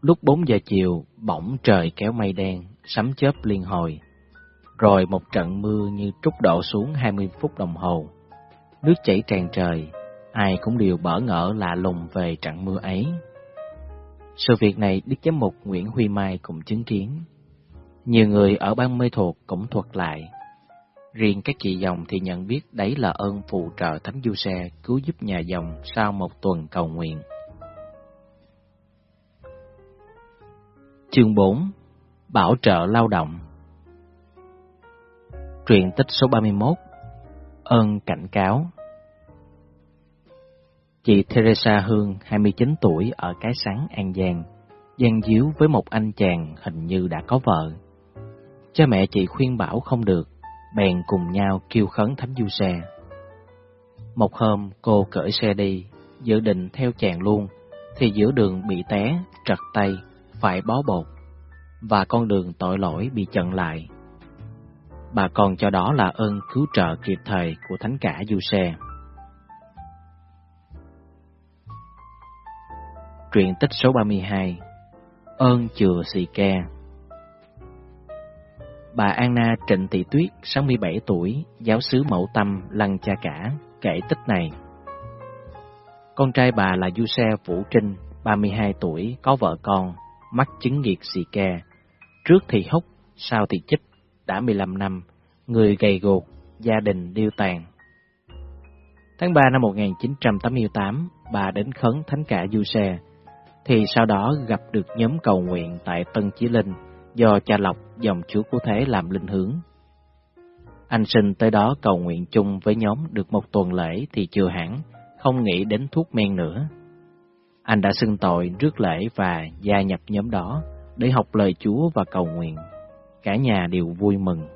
Lúc 4 giờ chiều, bỗng trời kéo mây đen, sấm chớp liên hồi. Rồi một trận mưa như trút đổ xuống 20 phút đồng hồ. Nước chảy tràn trời, ai cũng đều bỡ ngỡ lạ lùng về trận mưa ấy. Sự việc này Đức Giám mục Nguyễn Huy Mai cũng chứng kiến. Nhiều người ở ban mê thuộc cũng thuật lại. Riêng các chị dòng thì nhận biết đấy là ơn phụ trợ Thánh Du Xe cứu giúp nhà dòng sau một tuần cầu nguyện. Chương 4 Bảo trợ lao động Truyền tích số 31 Ơn cảnh cáo Chị Teresa Hương, 29 tuổi, ở Cái sáng An Giang, gian díu với một anh chàng hình như đã có vợ. Cha mẹ chị khuyên bảo không được, bèn cùng nhau kêu khấn thánh du xe. Một hôm cô cởi xe đi, dự định theo chàng luôn, thì giữa đường bị té, trật tay, phải bó bột, và con đường tội lỗi bị chặn lại. Bà còn cho đó là ơn cứu trợ kịp thời của thánh cả du xe. Truyện tích số 32 Ơn chừa xì ke Bà Anna Trịnh Thị Tuyết, 67 tuổi, giáo sứ mẫu tâm lăng cha cả, kể tích này. Con trai bà là Du Xe Vũ Trinh, 32 tuổi, có vợ con, mắc chứng nghiệt xì ke. Trước thì hốc, sau thì chích, đã 15 năm, người gầy gột, gia đình điêu tàn. Tháng 3 năm 1988, bà đến khấn thánh cả Du Xe, thì sau đó gặp được nhóm cầu nguyện tại Tân Chí Linh, do cha Lộc dòng chúa của thế làm linh hướng. Anh sinh tới đó cầu nguyện chung với nhóm được một tuần lễ thì chưa hẳn, không nghĩ đến thuốc men nữa. Anh đã xưng tội rước lễ và gia nhập nhóm đó để học lời Chúa và cầu nguyện. Cả nhà đều vui mừng.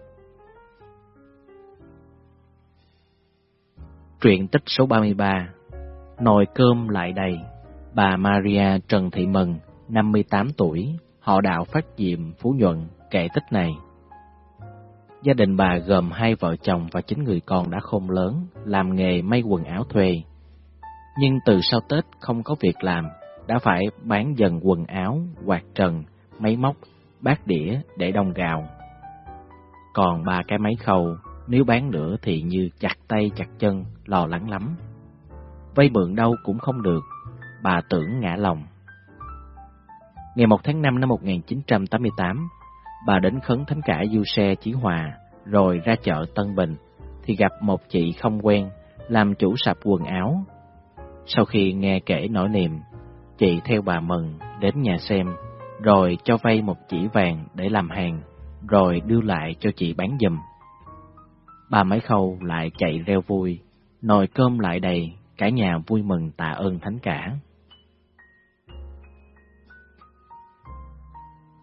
Truyện tích số 33 Nồi cơm lại đầy Bà Maria Trần Thị Mừng, 58 tuổi, họ đạo phát diệm Phú Nhuận, kể tích này. Gia đình bà gồm hai vợ chồng và chín người con đã khôn lớn, làm nghề may quần áo thuê. Nhưng từ sau Tết không có việc làm, đã phải bán dần quần áo, quạt trần, máy móc, bát đĩa để đông gạo. Còn ba cái máy khâu, nếu bán nữa thì như chặt tay chặt chân, lo lắng lắm. Vay mượn đâu cũng không được, bà tưởng ngã lòng. Ngày 1 tháng 5 năm 1988, bà đến khấn thánh cả Du Xe Chí Hòa, rồi ra chợ Tân Bình, thì gặp một chị không quen, làm chủ sạp quần áo. Sau khi nghe kể nỗi niềm, chị theo bà Mừng đến nhà xem, rồi cho vay một chỉ vàng để làm hàng, rồi đưa lại cho chị bán giùm. Bà mấy khâu lại chạy reo vui, nồi cơm lại đầy, cả nhà vui mừng tạ ơn thánh cả.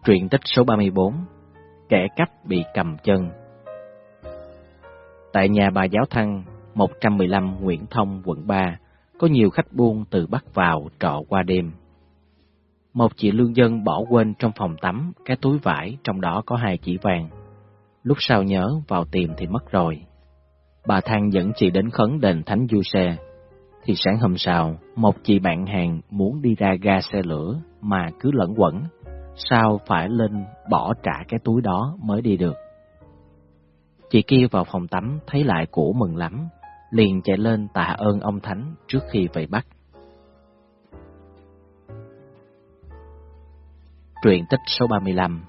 Truyện tích số 34 Kẻ cắp bị cầm chân Tại nhà bà giáo thăng 115 Nguyễn Thông, quận 3 Có nhiều khách buôn từ Bắc vào trọ qua đêm một chị lương dân bỏ quên trong phòng tắm Cái túi vải trong đó có hai chỉ vàng Lúc sau nhớ vào tìm thì mất rồi Bà Thang dẫn chị đến khấn đền Thánh Du Xe Thì sáng hôm sau Một chị bạn hàng muốn đi ra ga xe lửa Mà cứ lẫn quẩn sao phải lên bỏ trả cái túi đó mới đi được. Chị kia vào phòng tắm thấy lại cũ mừng lắm, liền chạy lên tạ ơn ông Thánh trước khi về bắt. Truyện tích số 35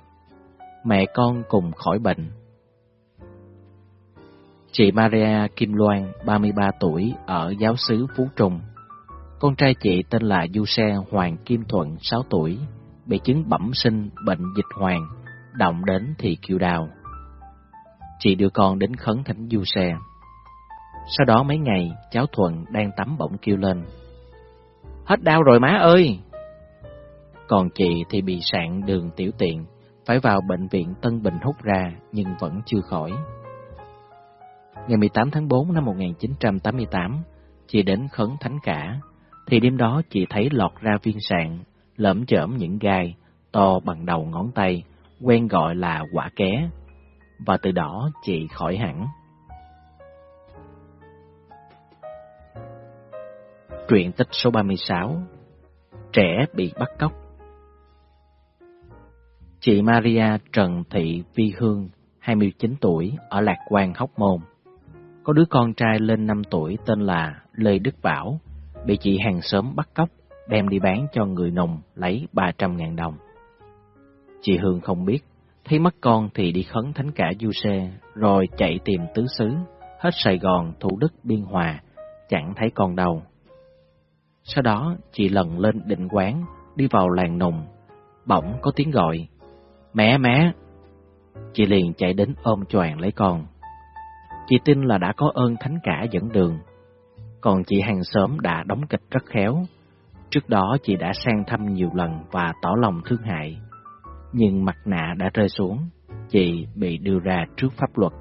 Mẹ con cùng khỏi bệnh Chị Maria Kim Loan, 33 tuổi, ở giáo xứ Phú Trung. Con trai chị tên là Du Xe Hoàng Kim Thuận, 6 tuổi, bị chứng bẩm sinh bệnh dịch hoàng, động đến thì kêu đau. Chị đưa con đến khấn thánh Du Xe. Sau đó mấy ngày, cháu Thuận đang tắm bỗng kêu lên. Hết đau rồi má ơi! Còn chị thì bị sạn đường tiểu tiện, phải vào bệnh viện Tân Bình hút ra nhưng vẫn chưa khỏi. Ngày 18 tháng 4 năm 1988, chị đến khấn thánh cả, thì đêm đó chị thấy lọt ra viên sạn, lởm chởm những gai, to bằng đầu ngón tay, quen gọi là quả ké, và từ đó chị khỏi hẳn. Truyện tích số 36 Trẻ bị bắt cóc Chị Maria Trần Thị Vi Hương, 29 tuổi, ở Lạc Quang Hóc Môn. Có đứa con trai lên 5 tuổi tên là Lê Đức Bảo, bị chị hàng xóm bắt cóc, đem đi bán cho người nùng lấy 300.000 đồng. Chị Hương không biết, thấy mất con thì đi khấn thánh cả du xe, rồi chạy tìm tứ xứ, hết Sài Gòn, Thủ Đức, Biên Hòa, chẳng thấy con đâu. Sau đó, chị lần lên định quán, đi vào làng nùng, bỗng có tiếng gọi, Mẹ, mẹ! Chị liền chạy đến ôm choàng lấy con. Chị tin là đã có ơn thánh cả dẫn đường. Còn chị hàng xóm đã đóng kịch rất khéo. Trước đó chị đã sang thăm nhiều lần và tỏ lòng thương hại. Nhưng mặt nạ đã rơi xuống, chị bị đưa ra trước pháp luật.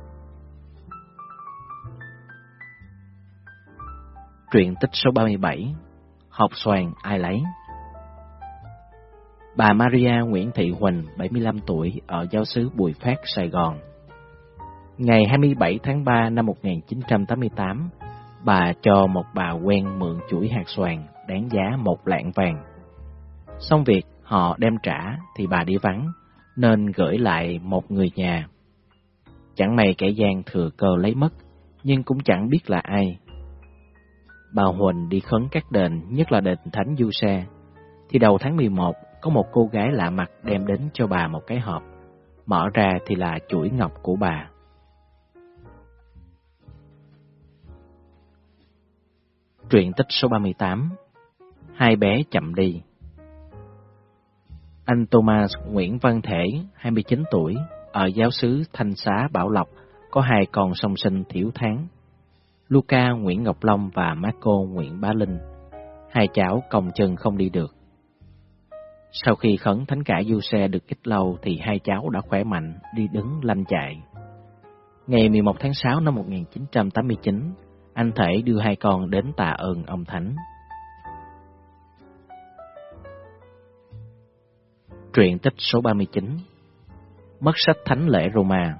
Truyện tích số 37 Học xoàn ai lấy Bà Maria Nguyễn Thị Huỳnh, 75 tuổi, ở giáo xứ Bùi Phát, Sài Gòn. Ngày 27 tháng 3 năm 1988, bà cho một bà quen mượn chuỗi hạt xoàn đáng giá một lạng vàng. Xong việc họ đem trả thì bà đi vắng, nên gửi lại một người nhà. Chẳng may kẻ gian thừa cơ lấy mất, nhưng cũng chẳng biết là ai. Bà Huỳnh đi khấn các đền, nhất là đền Thánh Du Sa, thì đầu tháng 11 có một cô gái lạ mặt đem đến cho bà một cái hộp. Mở ra thì là chuỗi ngọc của bà. Truyện tích số 38 Hai bé chậm đi Anh Thomas Nguyễn Văn Thể, 29 tuổi, ở giáo sứ Thanh Xá Bảo Lộc, có hai con song sinh thiểu tháng. Luca Nguyễn Ngọc Long và Marco Nguyễn Bá Linh. Hai cháu còng chân không đi được. Sau khi khấn thánh cả du xe được ít lâu thì hai cháu đã khỏe mạnh, đi đứng lanh chạy. Ngày 11 tháng 6 năm 1989, anh Thể đưa hai con đến tạ ơn ông Thánh. Truyện tích số 39 Mất sách Thánh lễ Roma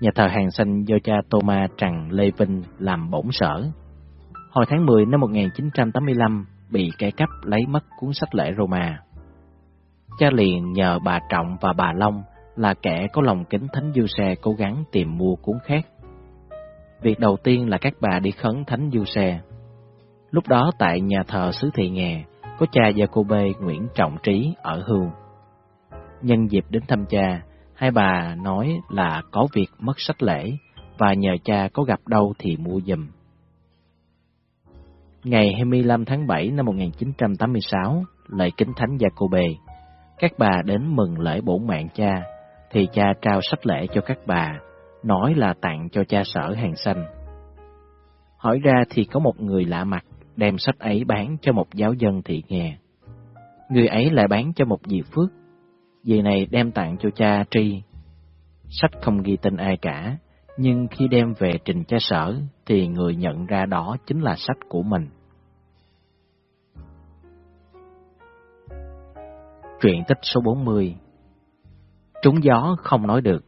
Nhà thờ hàng xanh do cha Thomas Trần Lê Vinh làm bổn sở. Hồi tháng 10 năm 1985, bị kẻ cắp lấy mất cuốn sách lễ Roma. Cha liền nhờ bà Trọng và bà Long là kẻ có lòng kính thánh du xe cố gắng tìm mua cuốn khác. Việc đầu tiên là các bà đi khấn thánh du xe. Lúc đó tại nhà thờ xứ thị nghè, có cha Jacobe Nguyễn Trọng Trí ở Hương. Nhân dịp đến thăm cha, hai bà nói là có việc mất sách lễ và nhờ cha có gặp đâu thì mua giùm. Ngày 25 tháng 7 năm 1986, lễ kính thánh Jacobe, các bà đến mừng lễ bổn mạng cha, thì cha trao sách lễ cho các bà, nói là tặng cho cha sở hàng xanh. Hỏi ra thì có một người lạ mặt đem sách ấy bán cho một giáo dân thị nghè. Người ấy lại bán cho một dì Phước. Dì này đem tặng cho cha Tri. Sách không ghi tên ai cả, nhưng khi đem về trình cha sở thì người nhận ra đó chính là sách của mình. Truyện tích số 40 Trúng gió không nói được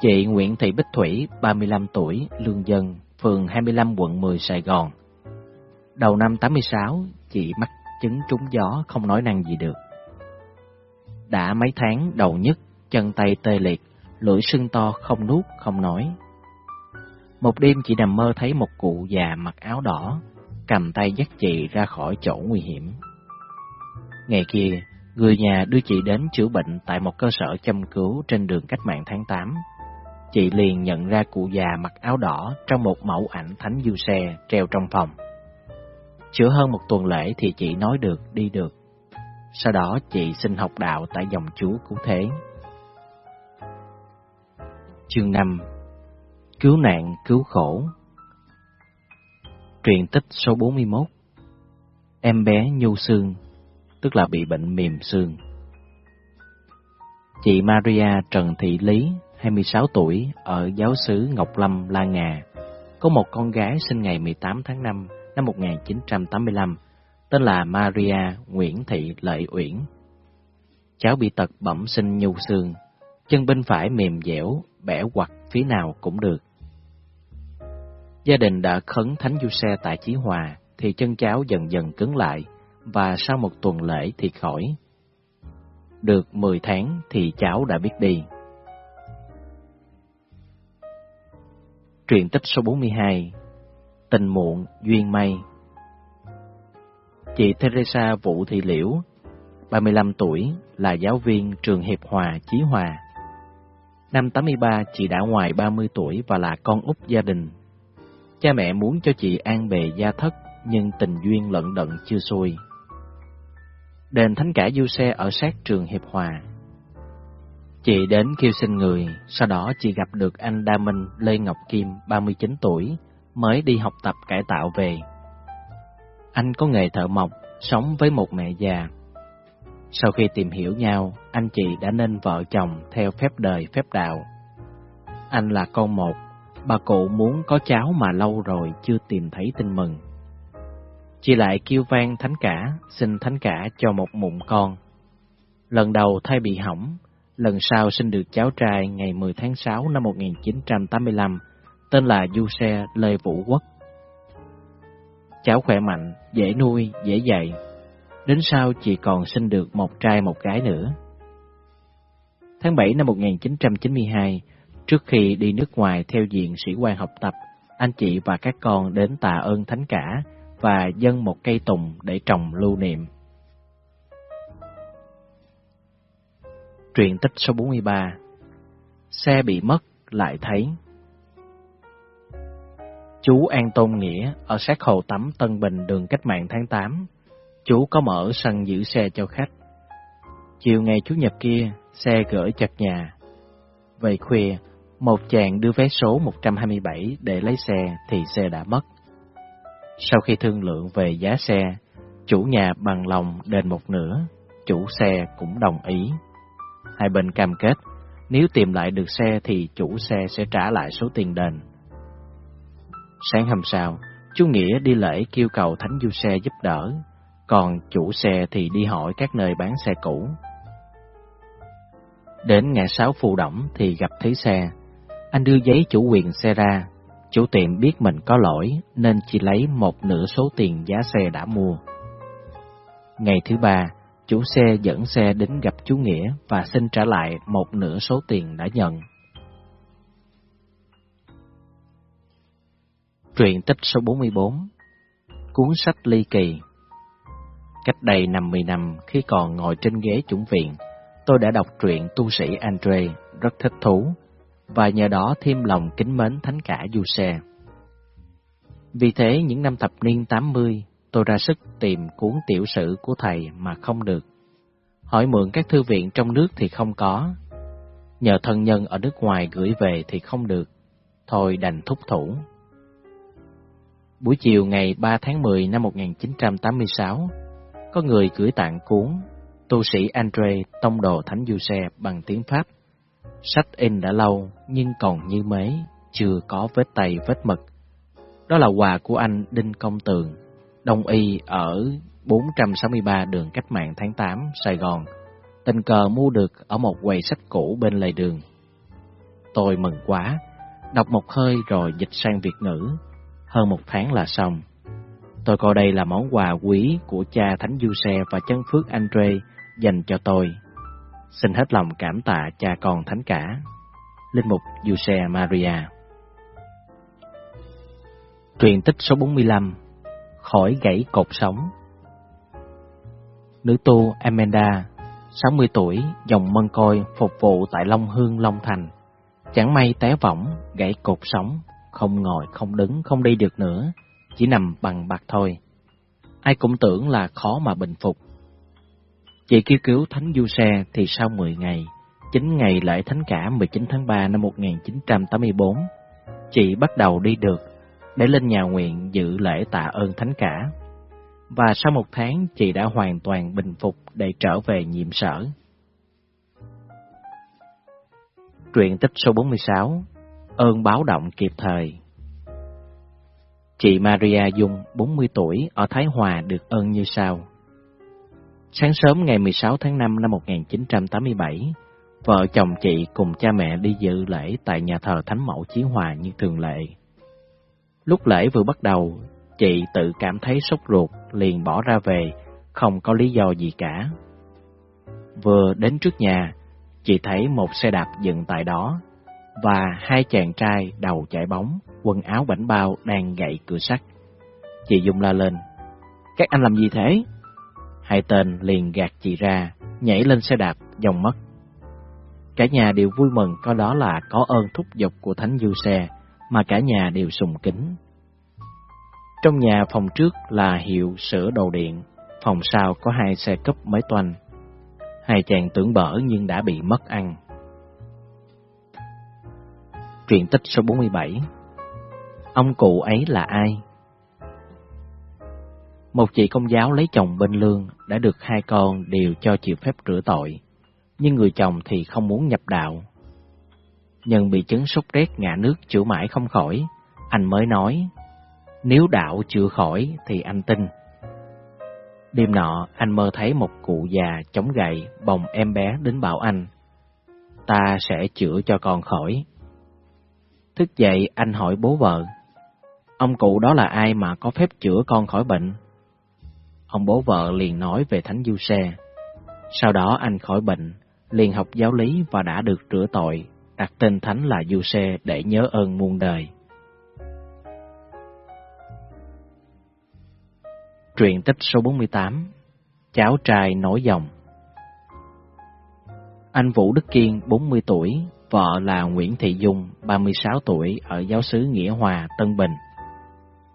Chị Nguyễn Thị Bích Thủy, 35 tuổi, lương dân, phường 25 quận 10 Sài Gòn. Đầu năm 86, chị mắc chứng trúng gió không nói năng gì được. Đã mấy tháng đầu nhất, chân tay tê liệt, lưỡi sưng to không nuốt không nói. Một đêm chị nằm mơ thấy một cụ già mặc áo đỏ, cầm tay dắt chị ra khỏi chỗ nguy hiểm. Ngày kia, người nhà đưa chị đến chữa bệnh tại một cơ sở chăm cứu trên đường cách mạng tháng 8. chị liền nhận ra cụ già mặc áo đỏ trong một mẫu ảnh thánh du xe treo trong phòng. Chữa hơn một tuần lễ thì chị nói được, đi được. Sau đó chị xin học đạo tại dòng chú cứu thế. Chương 5 Cứu nạn cứu khổ Truyền tích số 41 Em bé nhu xương, tức là bị bệnh mềm xương. Chị Maria Trần Thị Lý, 26 tuổi, ở giáo xứ Ngọc Lâm, La Ngà, có một con gái sinh ngày 18 tháng 5 năm 1985, tên là Maria Nguyễn Thị Lợi Uyển. Cháu bị tật bẩm sinh nhu xương, chân bên phải mềm dẻo, bẻ quặt phía nào cũng được. Gia đình đã khấn thánh du xe tại Chí Hòa, thì chân cháu dần dần cứng lại, và sau một tuần lễ thì khỏi. Được 10 tháng thì cháu đã biết đi. Truyện tích số 42 Tình muộn, duyên may Chị Teresa Vũ Thị Liễu, 35 tuổi, là giáo viên trường Hiệp Hòa, Chí Hòa. Năm 83, chị đã ngoài 30 tuổi và là con út gia đình. Cha mẹ muốn cho chị an bề gia thất, nhưng tình duyên lận đận chưa xuôi. Đền Thánh Cả Du Xe ở sát trường Hiệp Hòa. Chị đến kêu xin người, sau đó chị gặp được anh Đa Minh Lê Ngọc Kim, 39 tuổi, mới đi học tập cải tạo về. Anh có nghề thợ mộc, sống với một mẹ già. Sau khi tìm hiểu nhau, anh chị đã nên vợ chồng theo phép đời phép đạo. Anh là con một, bà cụ muốn có cháu mà lâu rồi chưa tìm thấy tin mừng. Chị lại kêu vang thánh cả, xin thánh cả cho một mụn con. Lần đầu thai bị hỏng, lần sau sinh được cháu trai ngày 10 tháng 6 năm 1985, tên là Du Xe Lê Vũ Quốc. Cháu khỏe mạnh, dễ nuôi, dễ dạy. Đến sau chị còn sinh được một trai một gái nữa. Tháng 7 năm 1992, trước khi đi nước ngoài theo diện sĩ quan học tập, anh chị và các con đến tạ ơn thánh cả và dâng một cây tùng để trồng lưu niệm. Truyện tích số 43 Xe bị mất lại thấy Chú An Tôn Nghĩa ở sát hồ tắm Tân Bình đường Cách mạng tháng 8. Chú có mở sân giữ xe cho khách. Chiều ngày Chủ nhật kia, xe gửi chặt nhà. Về khuya, một chàng đưa vé số 127 để lấy xe thì xe đã mất. Sau khi thương lượng về giá xe, chủ nhà bằng lòng đền một nửa, chủ xe cũng đồng ý. Hai bên cam kết, nếu tìm lại được xe thì chủ xe sẽ trả lại số tiền đền. Sáng hôm sau, chú Nghĩa đi lễ kêu cầu Thánh Du Xe giúp đỡ, còn chủ xe thì đi hỏi các nơi bán xe cũ. Đến ngã sáu phù động thì gặp thấy xe. Anh đưa giấy chủ quyền xe ra, chủ tiệm biết mình có lỗi nên chỉ lấy một nửa số tiền giá xe đã mua. Ngày thứ ba, chủ xe dẫn xe đến gặp chú Nghĩa và xin trả lại một nửa số tiền đã nhận. Truyện tích số 44 Cuốn sách ly kỳ Cách đây 50 năm, khi còn ngồi trên ghế chủng viện, tôi đã đọc truyện tu sĩ Andre, rất thích thú, và nhờ đó thêm lòng kính mến thánh cả du xe. Vì thế, những năm thập niên 80, tôi ra sức tìm cuốn tiểu sử của thầy mà không được. Hỏi mượn các thư viện trong nước thì không có. Nhờ thân nhân ở nước ngoài gửi về thì không được. Thôi đành thúc thủ. Buổi chiều ngày 3 tháng 10 năm 1986, có người gửi tặng cuốn Tu sĩ Andre Tông Đồ Thánh Du Xe bằng tiếng Pháp. Sách in đã lâu nhưng còn như mới, chưa có vết tay vết mực. Đó là quà của anh Đinh Công Tường, đông y ở 463 đường Cách mạng tháng 8, Sài Gòn. Tình cờ mua được ở một quầy sách cũ bên lề đường. Tôi mừng quá, đọc một hơi rồi dịch sang Việt ngữ, hơn một tháng là xong. Tôi coi đây là món quà quý của cha Thánh Du Xe và chân phước Andre dành cho tôi. Xin hết lòng cảm tạ cha con Thánh cả. Linh mục Giuse Maria Truyền tích số 45 Khỏi gãy cột sống Nữ tu Amanda, 60 tuổi, dòng mân côi, phục vụ tại Long Hương, Long Thành. Chẳng may té võng, gãy cột sống, không ngồi, không đứng, không đi được nữa, chỉ nằm bằng bạc thôi. Ai cũng tưởng là khó mà bình phục. Chị kêu cứu Thánh Du Xe thì sau 10 ngày, chính ngày lễ Thánh Cả 19 tháng 3 năm 1984, chị bắt đầu đi được để lên nhà nguyện dự lễ tạ ơn Thánh Cả. Và sau một tháng, chị đã hoàn toàn bình phục để trở về nhiệm sở. Truyện tích số 46 Ơn báo động kịp thời Chị Maria Dung, 40 tuổi, ở Thái Hòa được ơn như sau. Sáng sớm ngày 16 tháng 5 năm 1987, vợ chồng chị cùng cha mẹ đi dự lễ tại nhà thờ Thánh Mẫu Chí Hòa như thường lệ. Lúc lễ vừa bắt đầu, chị tự cảm thấy sốt ruột, liền bỏ ra về, không có lý do gì cả. Vừa đến trước nhà, chị thấy một xe đạp dựng tại đó, và hai chàng trai đầu chải bóng, quần áo bảnh bao đang gậy cửa sắt. Chị Dung la lên, các anh làm gì thế? Hai tên liền gạt chị ra, nhảy lên xe đạp, dòng mất. Cả nhà đều vui mừng có đó là có ơn thúc giục của Thánh Du Xe, mà cả nhà đều sùng kính. Trong nhà phòng trước là hiệu sửa đồ điện, phòng sau có hai xe cấp mới toanh. Hai chàng tưởng bở nhưng đã bị mất ăn. Truyện tích số 47 Ông cụ ấy là ai? Một chị công giáo lấy chồng bên lương đã được hai con đều cho chịu phép rửa tội, nhưng người chồng thì không muốn nhập đạo. Nhân bị chứng sốt rét ngã nước chữa mãi không khỏi, anh mới nói, nếu đạo chữa khỏi thì anh tin. Đêm nọ, anh mơ thấy một cụ già chống gậy bồng em bé đến bảo anh, ta sẽ chữa cho con khỏi. Thức dậy, anh hỏi bố vợ, ông cụ đó là ai mà có phép chữa con khỏi bệnh? Ông bố vợ liền nói về Thánh Du Xe. Sau đó anh khỏi bệnh, liền học giáo lý và đã được rửa tội, đặt tên Thánh là Du Xe để nhớ ơn muôn đời. Truyện tích số 48 Cháu trai nổi dòng Anh Vũ Đức Kiên, 40 tuổi, vợ là Nguyễn Thị Dung, 36 tuổi, ở giáo xứ Nghĩa Hòa, Tân Bình.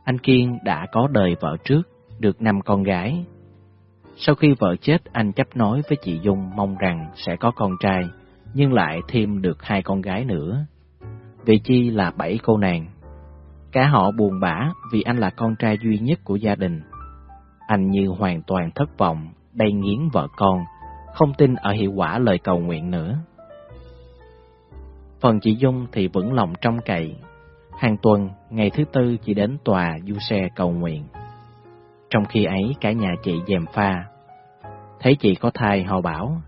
Anh Kiên đã có đời vợ trước, được năm con gái. Sau khi vợ chết, anh chấp nói với chị Dung mong rằng sẽ có con trai, nhưng lại thêm được hai con gái nữa. Vị chi là bảy cô nàng. Cả họ buồn bã vì anh là con trai duy nhất của gia đình. Anh như hoàn toàn thất vọng, đầy nghiến vợ con, không tin ở hiệu quả lời cầu nguyện nữa. Phần chị Dung thì vững lòng trong cậy. Hàng tuần, ngày thứ tư chị đến tòa du xe cầu nguyện. Trong khi ấy cả nhà chị dèm pha. Thấy chị có thai họ bảo,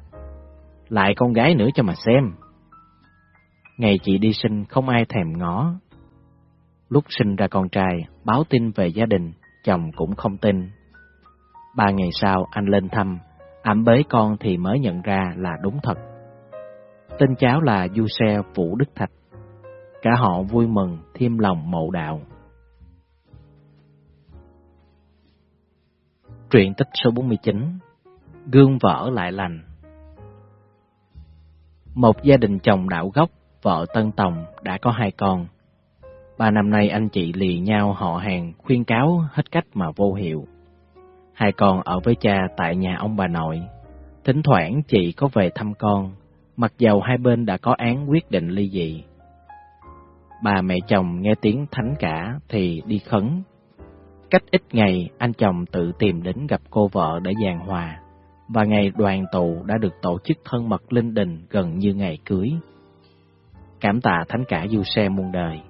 lại con gái nữa cho mà xem. Ngày chị đi sinh không ai thèm ngó. Lúc sinh ra con trai, báo tin về gia đình, chồng cũng không tin. Ba ngày sau anh lên thăm, ẩm bế con thì mới nhận ra là đúng thật. Tên cháu là Du Xe Vũ Đức Thạch. Cả họ vui mừng, thêm lòng mộ đạo. Truyện tích số 49 Gương vỡ lại lành Một gia đình chồng đạo gốc, vợ Tân Tòng đã có hai con. Ba năm nay anh chị lì nhau họ hàng khuyên cáo hết cách mà vô hiệu. Hai con ở với cha tại nhà ông bà nội. Thỉnh thoảng chị có về thăm con, mặc dầu hai bên đã có án quyết định ly dị. Bà mẹ chồng nghe tiếng thánh cả thì đi khấn. Cách ít ngày, anh chồng tự tìm đến gặp cô vợ để giàn hòa, và ngày đoàn tụ đã được tổ chức thân mật linh đình gần như ngày cưới. Cảm tạ thánh cả Du Xe muôn đời.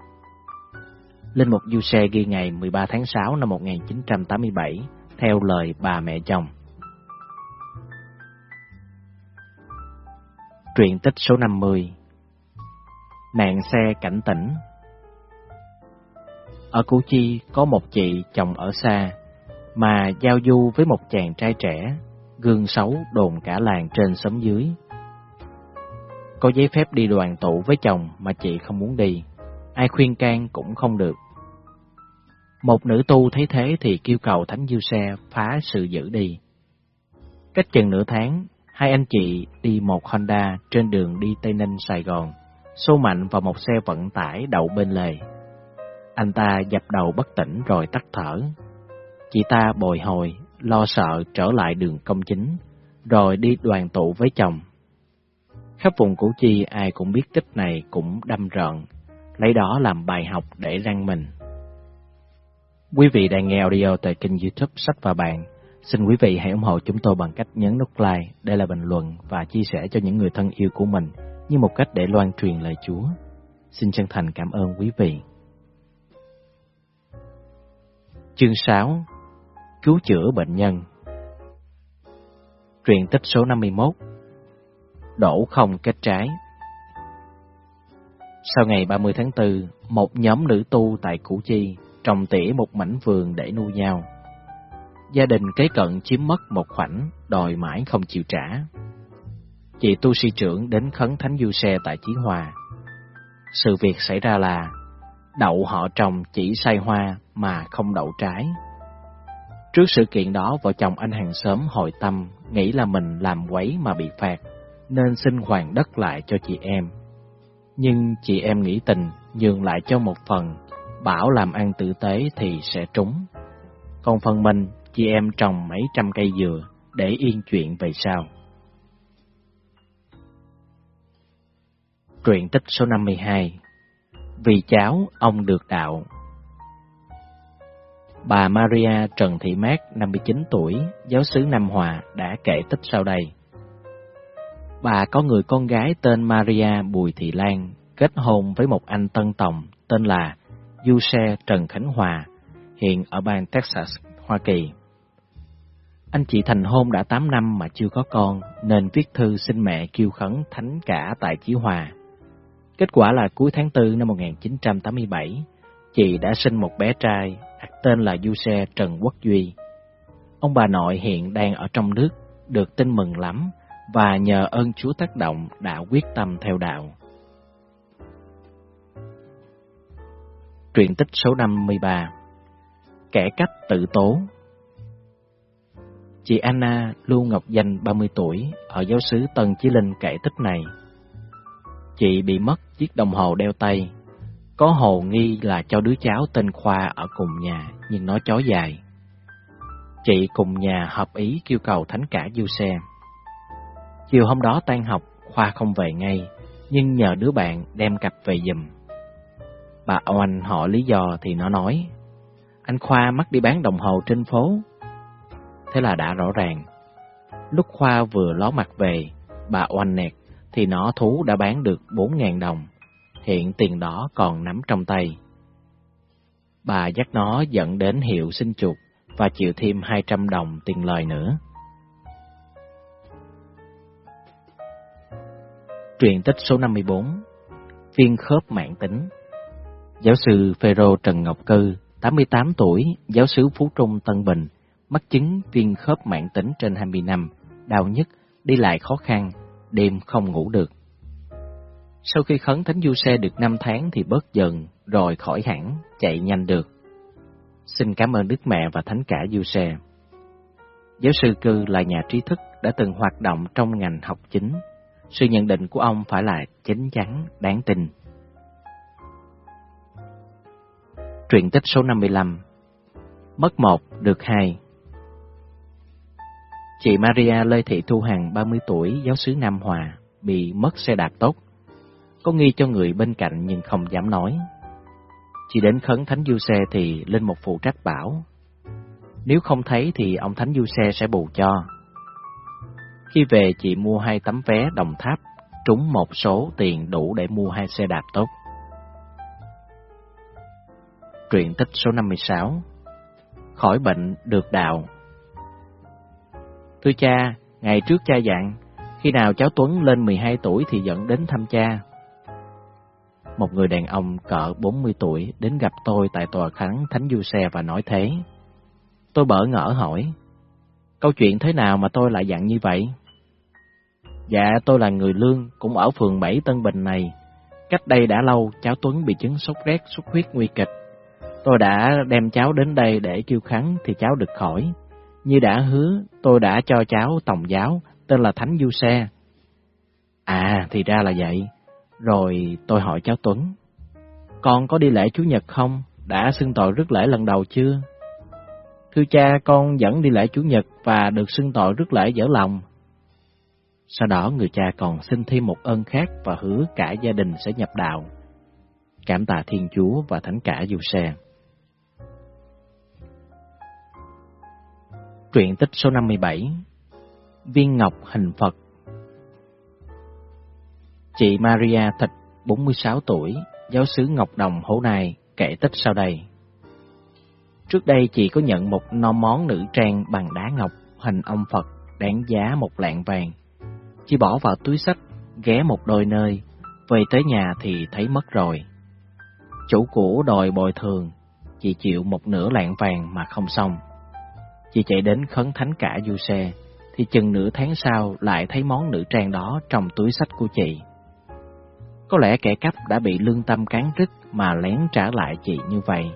Linh mục Du Xe ghi ngày 13 tháng 6 năm 1987, theo lời bà mẹ chồng. Truyện tích số 50 Nạn xe cảnh tỉnh ở Củ Chi có một chị chồng ở xa, mà giao du với một chàng trai trẻ, gương xấu đồn cả làng trên xóm dưới. Có giấy phép đi đoàn tụ với chồng mà chị không muốn đi, ai khuyên can cũng không được. Một nữ tu thấy thế thì kêu cầu Thánh Diêu Xe phá sự giữ đi. Cách chừng nửa tháng, hai anh chị đi một Honda trên đường đi Tây Ninh, Sài Gòn, xô mạnh vào một xe vận tải đậu bên lề. Anh ta dập đầu bất tỉnh rồi tắt thở. Chị ta bồi hồi, lo sợ trở lại đường công chính, rồi đi đoàn tụ với chồng. Khắp vùng Củ Chi ai cũng biết tích này cũng đâm rợn, lấy đó làm bài học để răng mình. Quý vị đang nghe audio tại kênh youtube Sách và Bạn. Xin quý vị hãy ủng hộ chúng tôi bằng cách nhấn nút like, để lại bình luận và chia sẻ cho những người thân yêu của mình như một cách để loan truyền lời Chúa. Xin chân thành cảm ơn quý vị. Chương 6 Cứu chữa bệnh nhân Truyền tích số 51 Đổ không kết trái Sau ngày 30 tháng 4, một nhóm nữ tu tại Củ Chi trồng tỉa một mảnh vườn để nuôi nhau. Gia đình kế cận chiếm mất một khoảnh, đòi mãi không chịu trả. Chị tu sĩ trưởng đến khấn thánh du xe tại Chí Hòa. Sự việc xảy ra là đậu họ trồng chỉ sai hoa mà không đậu trái. Trước sự kiện đó, vợ chồng anh hàng xóm hồi tâm nghĩ là mình làm quấy mà bị phạt, nên xin hoàn đất lại cho chị em. Nhưng chị em nghĩ tình nhường lại cho một phần, bảo làm ăn tử tế thì sẽ trúng. Còn phần mình, chị em trồng mấy trăm cây dừa để yên chuyện về sau. Truyện tích số 52 vì cháu, ông được đạo Bà Maria Trần Thị Mát, 59 tuổi, giáo sứ Nam Hòa, đã kể tích sau đây. Bà có người con gái tên Maria Bùi Thị Lan, kết hôn với một anh Tân Tòng tên là Giuse Trần Khánh Hòa, hiện ở bang Texas, Hoa Kỳ. Anh chị thành hôn đã 8 năm mà chưa có con, nên viết thư xin mẹ kêu khấn thánh cả tại Chí Hòa. Kết quả là cuối tháng 4 năm 1987, chị đã sinh một bé trai, đặt tên là Du Xe Trần Quốc Duy. Ông bà nội hiện đang ở trong nước, được tin mừng lắm, và nhờ ơn Chúa tác động đã quyết tâm theo đạo. Truyện tích số 53 Kẻ cách tự tố Chị Anna Lưu Ngọc Danh 30 tuổi ở giáo sứ Tân Chí Linh kể tích này. Chị bị mất chiếc đồng hồ đeo tay. Có hồ nghi là cho đứa cháu tên Khoa ở cùng nhà nhưng nó chó dài. Chị cùng nhà hợp ý kêu cầu thánh cả du xe. Chiều hôm đó tan học, Khoa không về ngay, nhưng nhờ đứa bạn đem cặp về giùm. Bà Oanh hỏi lý do thì nó nói, anh Khoa mắc đi bán đồng hồ trên phố. Thế là đã rõ ràng. Lúc Khoa vừa ló mặt về, bà Oanh nẹt, thì nó thú đã bán được 4.000 đồng. Hiện tiền đó còn nắm trong tay. Bà dắt nó dẫn đến hiệu xin chuột và chịu thêm 200 đồng tiền lời nữa. Truyền tích số 54 Viên khớp mạng tính Giáo sư Phêrô Trần Ngọc Cư, 88 tuổi, giáo sứ Phú Trung Tân Bình, mắc chứng viên khớp mạng tính trên 20 năm, đau nhức, đi lại khó khăn, đêm không ngủ được. Sau khi khấn thánh du xe được 5 tháng thì bớt dần, rồi khỏi hẳn, chạy nhanh được. Xin cảm ơn Đức Mẹ và Thánh cả du xe. Giáo sư Cư là nhà trí thức đã từng hoạt động trong ngành học chính. Sự nhận định của ông phải là chính chắn, đáng tin. Truyện tích số 55 Mất một, được hai Chị Maria Lê Thị Thu Hằng, 30 tuổi, giáo sứ Nam Hòa, bị mất xe đạp tốt. Có nghi cho người bên cạnh nhưng không dám nói. Chị đến khấn Thánh Du Xe thì lên một phụ trách bảo. Nếu không thấy thì ông Thánh Du Xe sẽ bù cho. Khi về chị mua hai tấm vé đồng tháp, trúng một số tiền đủ để mua hai xe đạp tốt. Truyện tích số 56 Khỏi bệnh được đạo Thưa cha, ngày trước cha dặn, khi nào cháu Tuấn lên 12 tuổi thì dẫn đến thăm cha. Một người đàn ông cỡ 40 tuổi đến gặp tôi tại tòa kháng Thánh Du Xe và nói thế. Tôi bỡ ngỡ hỏi, câu chuyện thế nào mà tôi lại dặn như vậy? Dạ, tôi là người lương, cũng ở phường 7 Tân Bình này. Cách đây đã lâu, cháu Tuấn bị chứng sốt rét, xuất huyết nguy kịch. Tôi đã đem cháu đến đây để kêu kháng thì cháu được khỏi. Như đã hứa, tôi đã cho cháu tổng giáo, tên là Thánh Du Xe. À, thì ra là vậy. Rồi tôi hỏi cháu Tuấn, con có đi lễ Chủ nhật không? Đã xưng tội rước lễ lần đầu chưa? Thưa cha, con vẫn đi lễ Chủ nhật và được xưng tội rước lễ dở lòng. Sau đó người cha còn xin thêm một ơn khác và hứa cả gia đình sẽ nhập đạo. Cảm tạ Thiên Chúa và Thánh cả Du Xe. Truyện tích số 57 Viên Ngọc Hình Phật Chị Maria Thịt, 46 tuổi, giáo sứ Ngọc Đồng Hổ Nai, kể tích sau đây. Trước đây chị có nhận một non món nữ trang bằng đá ngọc hình ông Phật đáng giá một lạng vàng. Chị bỏ vào túi sách, ghé một đôi nơi, về tới nhà thì thấy mất rồi. Chủ cũ đòi bồi thường, chị chịu một nửa lạng vàng mà không xong. Chị chạy đến khấn thánh cả du xe, thì chừng nửa tháng sau lại thấy món nữ trang đó trong túi sách của chị. Có lẽ kẻ cắp đã bị lương tâm cán rứt mà lén trả lại chị như vậy.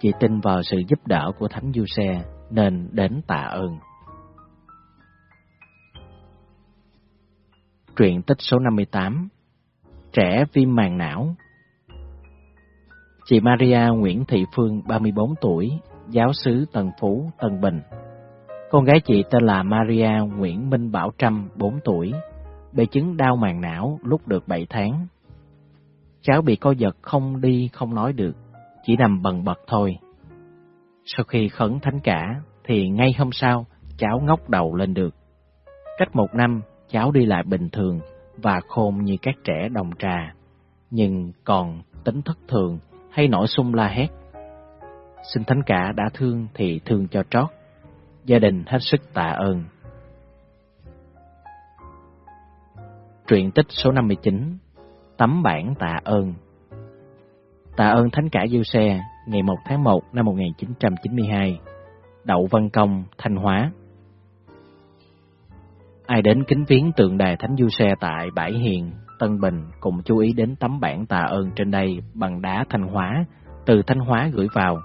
Chị tin vào sự giúp đỡ của Thánh Du Xe nên đến tạ ơn. Truyện tích số 58 Trẻ viêm màng não Chị Maria Nguyễn Thị Phương, 34 tuổi, giáo sứ Tần Phú, Tân Bình. Con gái chị tên là Maria Nguyễn Minh Bảo Trâm, 4 tuổi, bị chứng đau màng não lúc được 7 tháng. Cháu bị co giật không đi không nói được, chỉ nằm bần bật thôi. Sau khi khấn thánh cả, thì ngay hôm sau, cháu ngóc đầu lên được. Cách một năm, cháu đi lại bình thường và khôn như các trẻ đồng trà, nhưng còn tính thất thường hay nổi sung la hét. Xin thánh cả đã thương thì thương cho trót, gia đình hết sức tạ ơn. Truyện tích số 59 Tấm bản tạ ơn Tạ ơn Thánh cả Diêu Xe ngày 1 tháng 1 năm 1992 Đậu Văn Công, Thanh Hóa Ai đến kính viếng tượng đài Thánh Du Xe tại Bãi Hiền, Tân Bình cùng chú ý đến tấm bản tạ ơn trên đây bằng đá Thanh Hóa, từ Thanh Hóa gửi vào.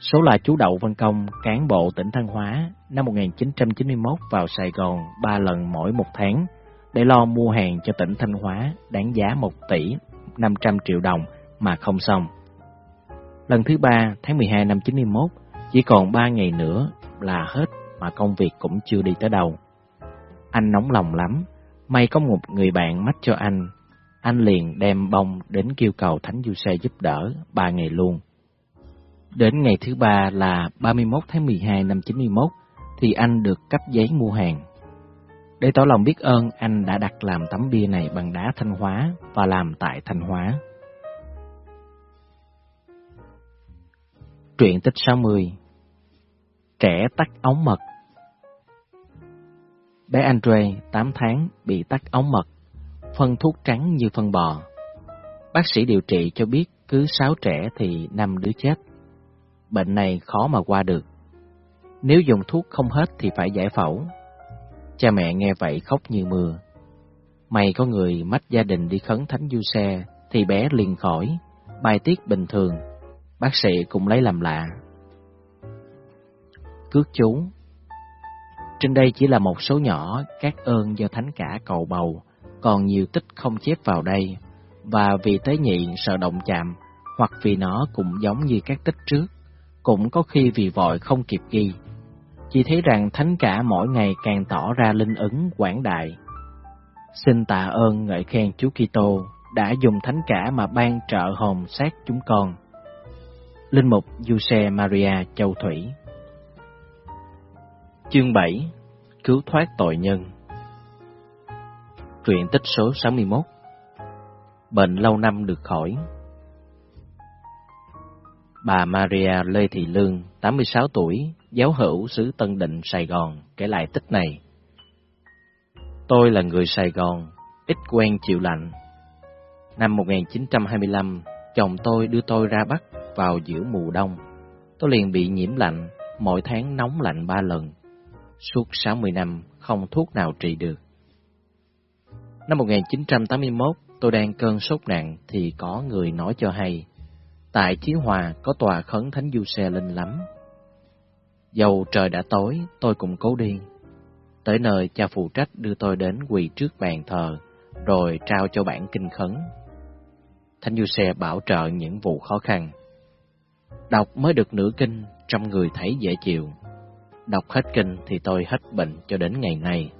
Số là chú Đậu Văn Công, cán bộ tỉnh Thanh Hóa, năm 1991 vào Sài Gòn ba lần mỗi một tháng, để lo mua hàng cho tỉnh Thanh Hóa đáng giá 1 tỷ 500 triệu đồng mà không xong. Lần thứ ba tháng 12 năm 91, chỉ còn 3 ngày nữa là hết mà công việc cũng chưa đi tới đâu. Anh nóng lòng lắm, may có một người bạn mách cho anh. Anh liền đem bông đến kêu cầu Thánh Du Xe giúp đỡ, ba ngày luôn. Đến ngày thứ ba là 31 tháng 12 năm 91, thì anh được cấp giấy mua hàng. Để tỏ lòng biết ơn, anh đã đặt làm tấm bia này bằng đá Thanh Hóa và làm tại Thanh Hóa. Truyện tích 60 Trẻ tắt ống mật Bé Andre, 8 tháng, bị tắt ống mật, phân thuốc trắng như phân bò. Bác sĩ điều trị cho biết cứ 6 trẻ thì 5 đứa chết. Bệnh này khó mà qua được. Nếu dùng thuốc không hết thì phải giải phẫu. Cha mẹ nghe vậy khóc như mưa. May có người mách gia đình đi khấn thánh du xe thì bé liền khỏi, bài tiết bình thường. Bác sĩ cũng lấy làm lạ. Cước chú trên đây chỉ là một số nhỏ các ơn do thánh cả cầu bầu, còn nhiều tích không chép vào đây, và vì tế nhị sợ động chạm, hoặc vì nó cũng giống như các tích trước, cũng có khi vì vội không kịp ghi. Chỉ thấy rằng thánh cả mỗi ngày càng tỏ ra linh ứng, quảng đại. Xin tạ ơn ngợi khen Chúa Kitô đã dùng thánh cả mà ban trợ hồn xác chúng con. Linh mục Giuse Maria, Châu Thủy Chương 7 Cứu thoát tội nhân Truyện tích số 61 Bệnh lâu năm được khỏi Bà Maria Lê Thị Lương, 86 tuổi, giáo hữu xứ Tân Định, Sài Gòn, kể lại tích này. Tôi là người Sài Gòn, ít quen chịu lạnh. Năm 1925, chồng tôi đưa tôi ra Bắc vào giữa mùa đông. Tôi liền bị nhiễm lạnh, mỗi tháng nóng lạnh ba lần. Suốt 60 năm, không thuốc nào trị được. Năm 1981, tôi đang cơn sốt nặng thì có người nói cho hay. Tại Chí Hòa có tòa khấn thánh du xe linh lắm. Dầu trời đã tối, tôi cũng cố đi. Tới nơi cha phụ trách đưa tôi đến quỳ trước bàn thờ, rồi trao cho bản kinh khấn. Thánh Du Xe bảo trợ những vụ khó khăn. Đọc mới được nửa kinh, trong người thấy dễ chịu. Đọc hết kinh thì tôi hết bệnh cho đến ngày nay.